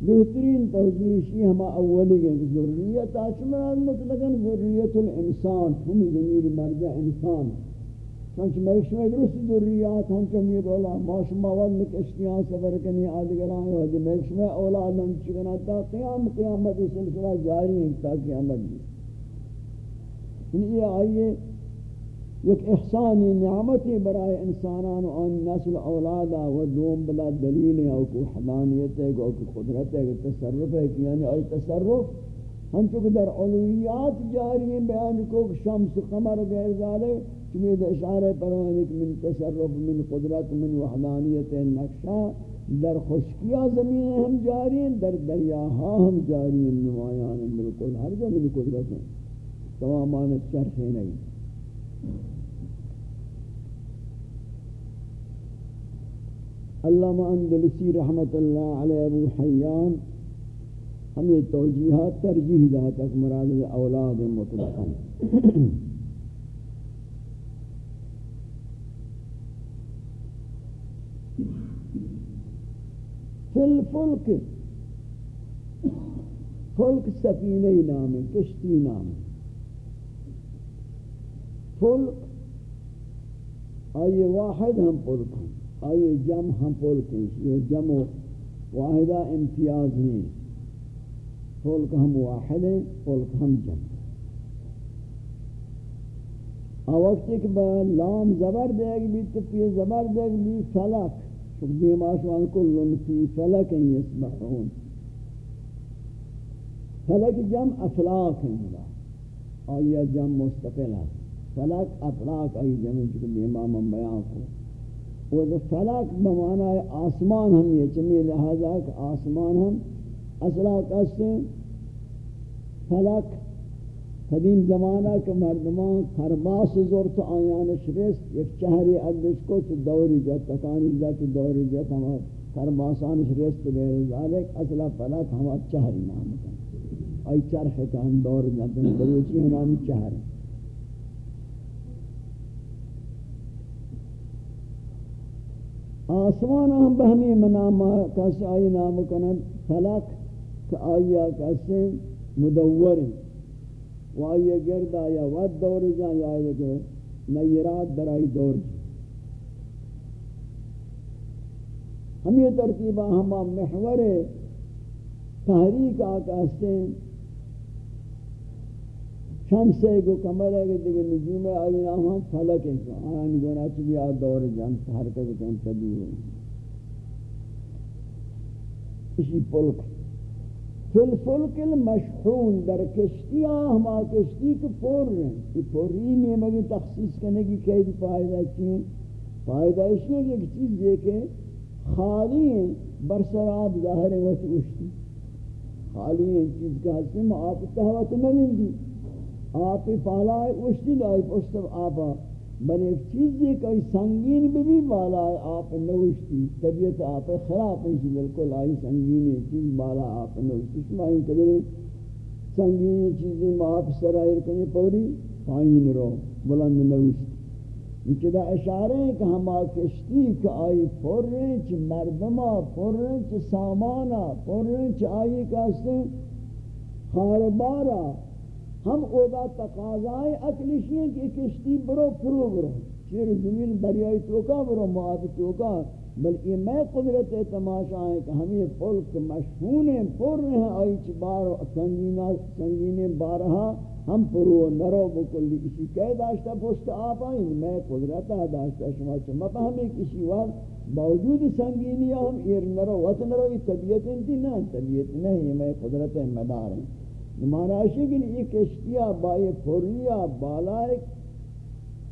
Speaker 1: بہترین توجیشی ہما اولی گئے ذریت آشمران مطلقاً ذریت الانسان ہم زمیر مرجع انسان. چونچہ میشمہ درست ذریات ہم چمید اولا ماشمہ ود کشتیاں سفر کنی آدگران وحدی میشمہ اولاد ہم چکنا تا قیام، قیامت سلسلہ جاری ہیں تا قیامت بھی یہ آئیے یک احسانی نعمتی برای انسانان و آن نسل اولادا و دوم بلا دلیل ہے او کو حدانیت ہے او کو قدرت ہے تصرف ہے کہ یعنی آئی تصرف. ہم چکہ در علویات جاری ہیں بیان کو شمس قمر غیر ذالک چمید اشارہ پروانک من تصرف، من قدرت، من وحدانیت نقشہ در خشکیہ زمین ہم جاری ہیں در دریاہا ہم جاری ہیں نمایان بالکل ہر جا من قدرت. ہیں تمامان چرخ نہیں علامہ اندلسی رحمت اللہ علیہ ابو حیان ہم یہ توجیحات ترجیح دا تک مراد أولاد مطلقا۔ فی الفلک فلک سفینہ نام ہے کشتی نام۔ ہے فلک آئیے واحد ہم فلک ہیں آئیے جم ہم فلک ہیں یہ جم واحدہ امتیاز نہیں۔ فلک ہم واحد ہیں فلک ہم جم۔ وقت ایک بار لام زبر دے گی بھی تو پی زبر دے گی بھی فلک۔ شک دیم جی آشوان کلن فی فلک ہیں یسبحون فلک جم افلاک ہیں آئیے جم مستقل ہے۔ فلک افلاک آئی جمعی چکل امام بیان کو۔ وہ فلک بمعنی آسمان ہم یہ چمی لہذا کہ آسمان ہم اصلا کسے فلک قدیم زمانہ کے مردمان خرباس زورت آیان شرست ایک چہری عدش کو تو دوری جات تکانی جات دوری جات ہم خرباسان شرست غیر ذالک اصلا فلک ہم چہری نام کریں آئی چرخ کان دور جات بروچی ہنامی چہر ہے آسمان ہم بہمی منام کسی آئی نام کنن، فلک کہ آئی کسی مدور و آئی گرد آیا ود دور جان یا آئی کہ نیرات در آئی دور جان ہم یہ ترتیبہ ہم محور تحریک آکا ہیں شمسے کو کمر ہے کہ دیکھیں نجوم ہے آئی نام ہم فلک ہیں۔ کہ آن گونا چلی آ دور جان حرکت کن تبی ہوئی اسی پلک۔ فل فلک المشحون، در کشتی ہما کشتی کو پور رہے ہیں۔ یہ پوری میں مگر تخصیص کرنے کی قید فائدہ چیئے فائدہ اس لیے کہ ایک چیز دیکھیں خالی ہیں برسراب ظاہر ہے وہ اشتی خالی ہیں، چیز کا حسن آپ تحوات ملیں دی آپ اشتی لائی پشت آپا بل ایک چیز یہ کہ سنگین بھی بھی بالا ہے، آپ نوشتی۔ طبیعت آپ خراب ہے بالکل آئی سنگین چیز بالا آپ نوشتی۔ شمائی قدر سنگین چیزیں آپ سرائر کنی پوری پائین رو، بلند نوشتی چدا اشارے ہیں کہ ہم کشتی کہ آئی پر رنچ مردمہ پر رنچ سامانہ پر رنچ آئی کہتے خاربارہ ہم اودا تقاضائے اکلیشی ہیں کہ کشتی برو پرو برو، چیر زمین دریائی توکا برو، معاف توکا بلکہ میں قدرت تماشا ہے کہ ہمیں فلک مشہون ہیں، پر رہے ہیں، آئی چی بار سنگینہ، سنگینے بارہا ہم پرو نرو بکلی کسی کہہ داشتا پوست آپ آئیں، میں قدرت داشتا شما چما ہمیں کسی وقت باوجود سنگینی ہم، ایر نرو، وط نرو یہ طبیعت انتی نا طبیعت نہیں میں قدرت مدار ہیں۔ نمانا ہے کہ یہ کشتیاں بائی پھوڑیا بالائے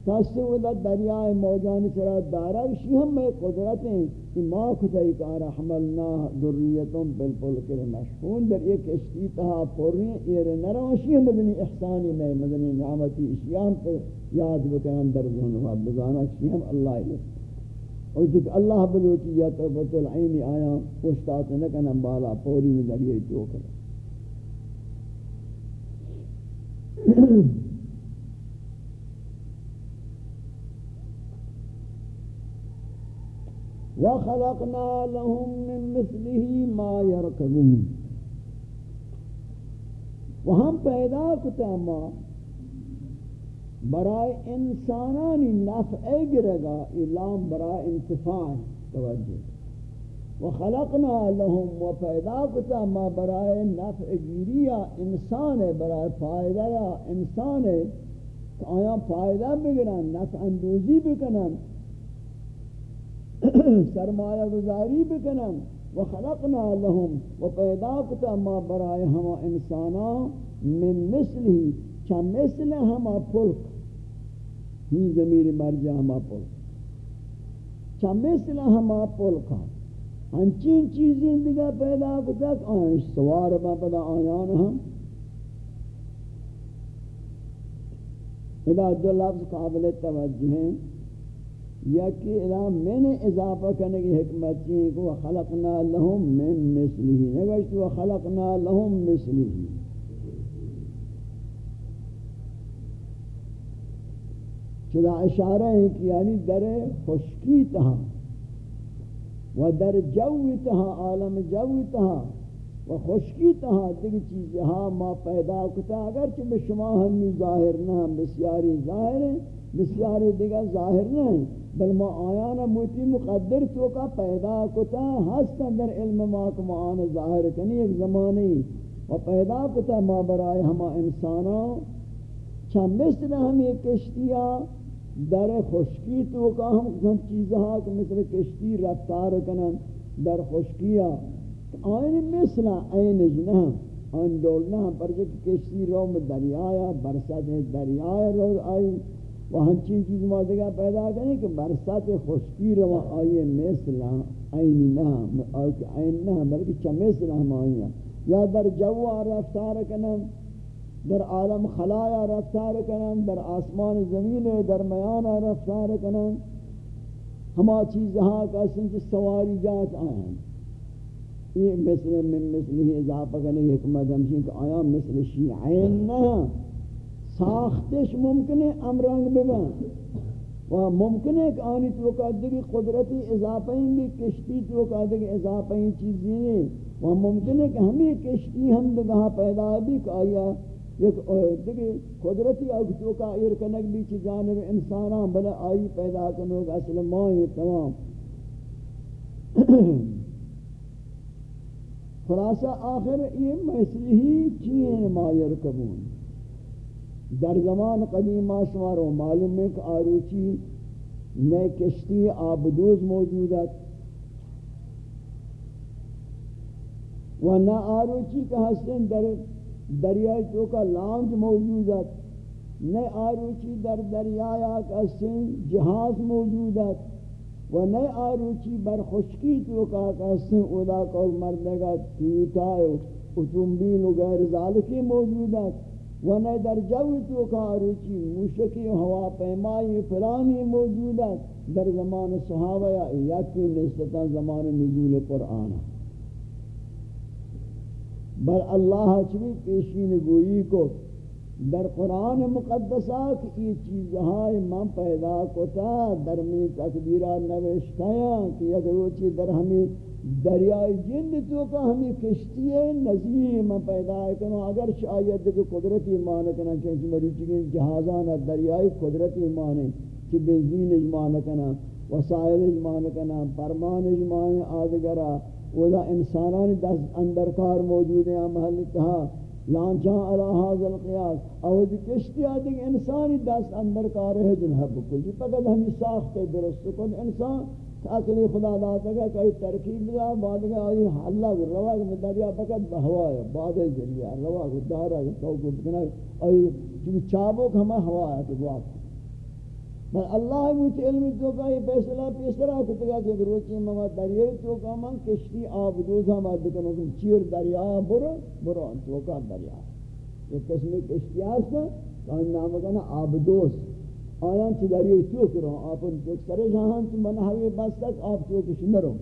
Speaker 1: کسی ودا دریائے موجانی سرا دارا اسی ہم میں قدرتیں کہ ما خدای کارا حملنا ذریتوں بالپلک مشہون در ایک کشتی تہا پھوڑی ایر نروشی ہم مدنی احسانی میں مدنی نعمتی اشیام پر یاد بکنن در ذہن بزانا اسی ہم اللہ علیہ اور جب اللہ بلوچی یا طرفت العین آیا پوشتات نکنن بالا پوری میں دریائی تو کرے وخلقنا لهم من مثله ما يركبون وهم پیدا کتا ما برای انسانانی نفع گرگا اعلام برای انتفاع توجہ۔ وخلقنا لهم و پیدا کتا ما برای نفع گیری انسان، برای فائدہ یا انسان. آیا فائدہ بگرن نفع اندوزی بکنن سرمایہ گزاری بکنن. و خلقنا لهم و پیدا کتا ما برای ہما انسانا من مثلی چا مثل ہما پلک. ہی زمین مرجع ہما پلک. چا مثل ہما پلکا ہنچین چیزیں دیگا پیدا کتا آنش سوار با پدا آیان ہم. ادا دو لفظ قابل توجہ ہیں. یا کہ الہ میں نے اضافہ کرنے کی حکمت چیئے کہ وَخَلَقْنَا لَهُم مِّن مِثْلِهِ نگوشت وَخَلَقْنَا لَهُم مِثْلِهِ چلا اشارہ ہے کہ یعنی در خشکی تہا و در جوی تہا، عالم جوی تہا و خشکی تہا دیکھ چیزیں ہاں ما پیدا کتا اگرچہ بشما ہمی ظاہر نہ بسیاری ظاہر ہیں بسیاری دیگر ظاہر نہیں بل ما آیانا موتی مقدر تو کا پیدا کتا ہستا در علم ما کو معان ظاہر کنی ایک زمانی. و پیدا کتا ما برائے ہما انسانا. چھ مثل ہم یہ کشتیا در خشکی تو کا ہم ہم چیزہا کہ مثل کشتی رفتار کنن، در خشکیا آئین مثل این جنہ آئین دولنا ہم پر کشتی رو میں دریایا برسات دریایا رو آئی وہ ہنچین چیز موضوع پیدا کریں کہ برسات خشکی روا آئیے مثلا عین نہ عین نہ بلکہ چمیسلا ہم آئیے یا در جو رفتار کنن در عالم خلایا رفتار کنن در آسمان زمین درمیان رفتار کنن ہما چیز ہاں کا سنچ سواری جات آئیں۔ یہ مثل من مثل ہی اضافہ کرنے کی حکمت ہمشین کہ آیا مثل شیعین نہ۔ ساختش ممکن ہے امرنگ ببن۔ و ممکن ہے کہ آنی تو قدری قدرتی اضافہ ہی بھی کشتی تو قدری اضافہ چیزیں ہیں۔ و ممکن ہے کہ ہمیں کشتی ہم بگاہ پیدا بھی کہ آیا ایک دیکھیں قدرتی اگتو کا ارکنک بھی چی جانب انسانان بلے آئی پیدا کنوگ اصل مائی تمام. خلاصہ آخر یہ مسئلہی چین ما یرکبون در زمان قدیم شمارو معلوم ہے کہ آروچی نئے کشتی آبدوز موجود ہے و نہ آروچی کا حسن در دریائے تو کا موجود ہے۔ نئے آروچی در دریائے کا حسن جہاز موجود ہے۔ و نئے آروچی بر خشکی تو کا حسن اولا مردگا تیوتا اتنبیل و غیر ذالکی موجود ہے۔ و نہ در جو تو کاروچی موشکی ہوا پیمائی فلانی موجود ہے۔ در زمان صحابہ یا یکی نسبتا زمان نزول قرآن بل اللہ چوی پیشین گوئی کو در قرآن مقدسہ کہ یہ چیزہائی من پیدا کتا در میں تقدیرہ نوشتایا کہ یک روچی در ہمیں دریائے جند تو کا ہمیں کشتی ہے نظیر میں پیدا ہے اگر شاید کہ قدرتی ایمان کنا چونکہ مروچی کے جہازان دریائے قدرتی ایمان ہے کہ بنزین ایمان وسائل ایمان کنا فرمان ایمان آدگرہ ولا انسانان دست اندرکار موجود ہیں محل تہا، لانچاں علی حاضر القیاس۔ اور کشتی آدھگ انسانی دست اندر اندرکار ہے جنہا بکل جی فقط ہمیں ساخت درست کن۔ انسان اصلی خدا داتا ہے کہ ترکیب دا بعد کا ای حلا روا کے دریا فقط ہوا ہے، بعد ذریعہ روا کو دارا کو کو بنا ای جو چابو ہم ہوا ہے تو بات پر اللہ مجھ علم تو کا یہ فیصلہ پیسرا کو تو کہ روچی مما دریا تو کا من کشتی آب دوزا مد کنو چیر دریا برو برو، تو کا دریا یہ قسم کشتی ہے کا نام کا آب دوست۔ آیان چی دریای تو کرو آپن تو سر جہان تو منحوی بس تک آپ تو کش نرو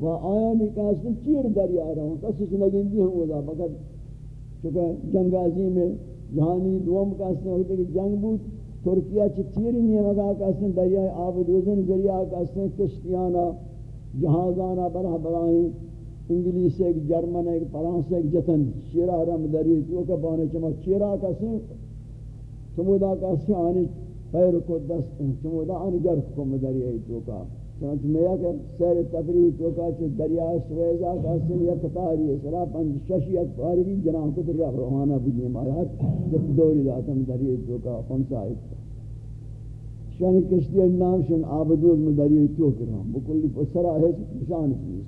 Speaker 1: و آیانی کہاستے چیر دریا رہا ہوں کسی سے لگن دی ہوں دا فقط چکہ جنگ عظیم میں جہانی دوم کہاستے ہوتے کہ جنگ بود۔ ترکیہ چی تیری نیمگا کسن دریائے دریای آب دوزن ذریعہ کسن کشتیانا، جہازانا، برہ برائیں، انگلیس ایک، جرمن ایک، فرانس ایک، جتن شیرہ رم دری، تو کا بانے چما چیرہ کسن چمودا کسن آنی پیر کو دست چمودا آنی گرد کو مدری ہے تو کا چنانچہ میں کہ سیر تفریح تو کا چھ دریا سویزا کسی یک تاری اسرا پنج ششی ایک پاری جناح کو در روحانہ بجیم آیات جب دوری داتم دری ہے تو کا خمسا ایک شانی کشتی نام شن آبدوز میں دری تو کرا بکلی پسرا ہے شان چیز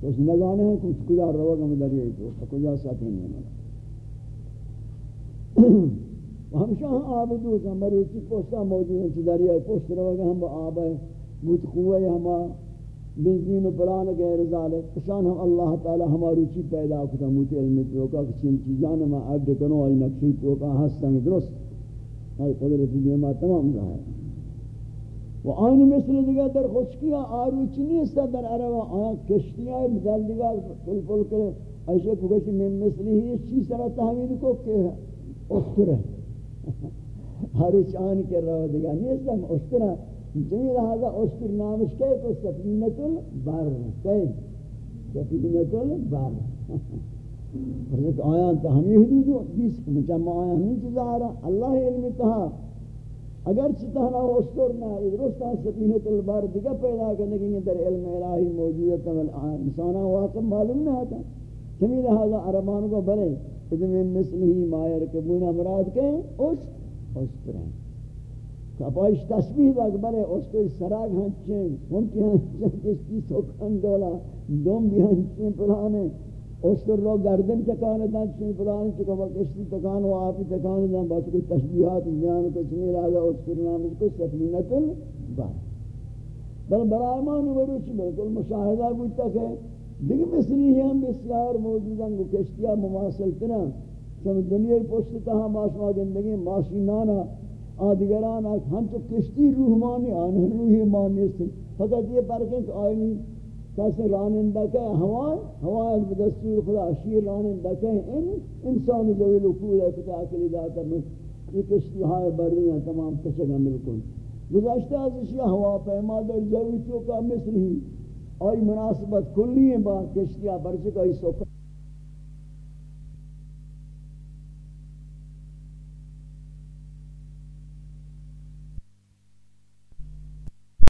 Speaker 1: تو اس نظانے ہیں کچھ کجا روگا میں دریائی تو کجا ساتھی نہیں ملا ہمشہ ہم آبدو کہ ہماری اچھی پوستا موجود ہیں چی دریائی پوست روگا ہم با آب ہے بوت قوی ہما، بنزین و پران غیر ذالک شان ہم اللہ تعالی ہماری اچھی پیدا کتا، موت علم توکا کچھ چیزان میں عبد کنو، آئی نقشی توکا ہستن درست. ہر قدرت دیما تمام رہا ہے. و آن مثل دیگه در خشکیاں آروچی نیست در عربا آن کشتیاں مثل دیگه پل پل کرے ایسے کچھ من مثلی ہی اس چیز طرح تحویل کو کہ استر ہے. آروچ آن کر رہا دیگه نیست ہم استر ہے جمی لہذا استر نامش کہے تو سفینت البر کہے سفینت البر۔ فرض آیان تا ہمیں حدود دیس جمع آیان ہمیں چیز آ رہا۔ اللہ علم تہا اگر چتانا استر نہ درستا سفینۃ البر دیگه پیدا کرنے کی در علم الہی موجود ہے واقع معلوم نہ ہوتا۔ چمی لہذا عربان کو بلے ادم مثل ہی مایر کبون امراض کے است استر ہیں کپایش تشبیح دا بلے استر سراغ ہنچیں ممکن ہنچیں کسی سکن دولا دوم بھی ہنچیں پلانے استر رو گردن تکان دن چنی پلان چکا با کشتی تکان و آفی تکان دن با کوئی تشبیحات بیان کو چنی لازا استر نام اس کو سفینت البحر بل برای ما نورو چی بلکل مشاہدہ بودتا کہ دیکھ مثلی ہی ہم بسیار موجود ہیں کشتیاں مماثل تنا چون دنیا پشت تہا ماشما گندگی ماشینانا آدگران آکھ ہم تو کشتی روح مانی آنہن روحی مانی سے فقط یہ پرکیں کہ آئینی کسی رانندہ کہ ہوائیں ہوائیں بدستور خدا، شیر رانندہ کہ ان انسان ذوی لکول ہے کتا اکلی داتا میں یہ کشتی ہائے بری ہیں، تمام کشگا ملکل گزاشتہ از اشیاء ہوا پیما در جوی تو کا مثل ہی. آئی مناسبت کلی ہیں با کشتیاں برچکا ہی سوکا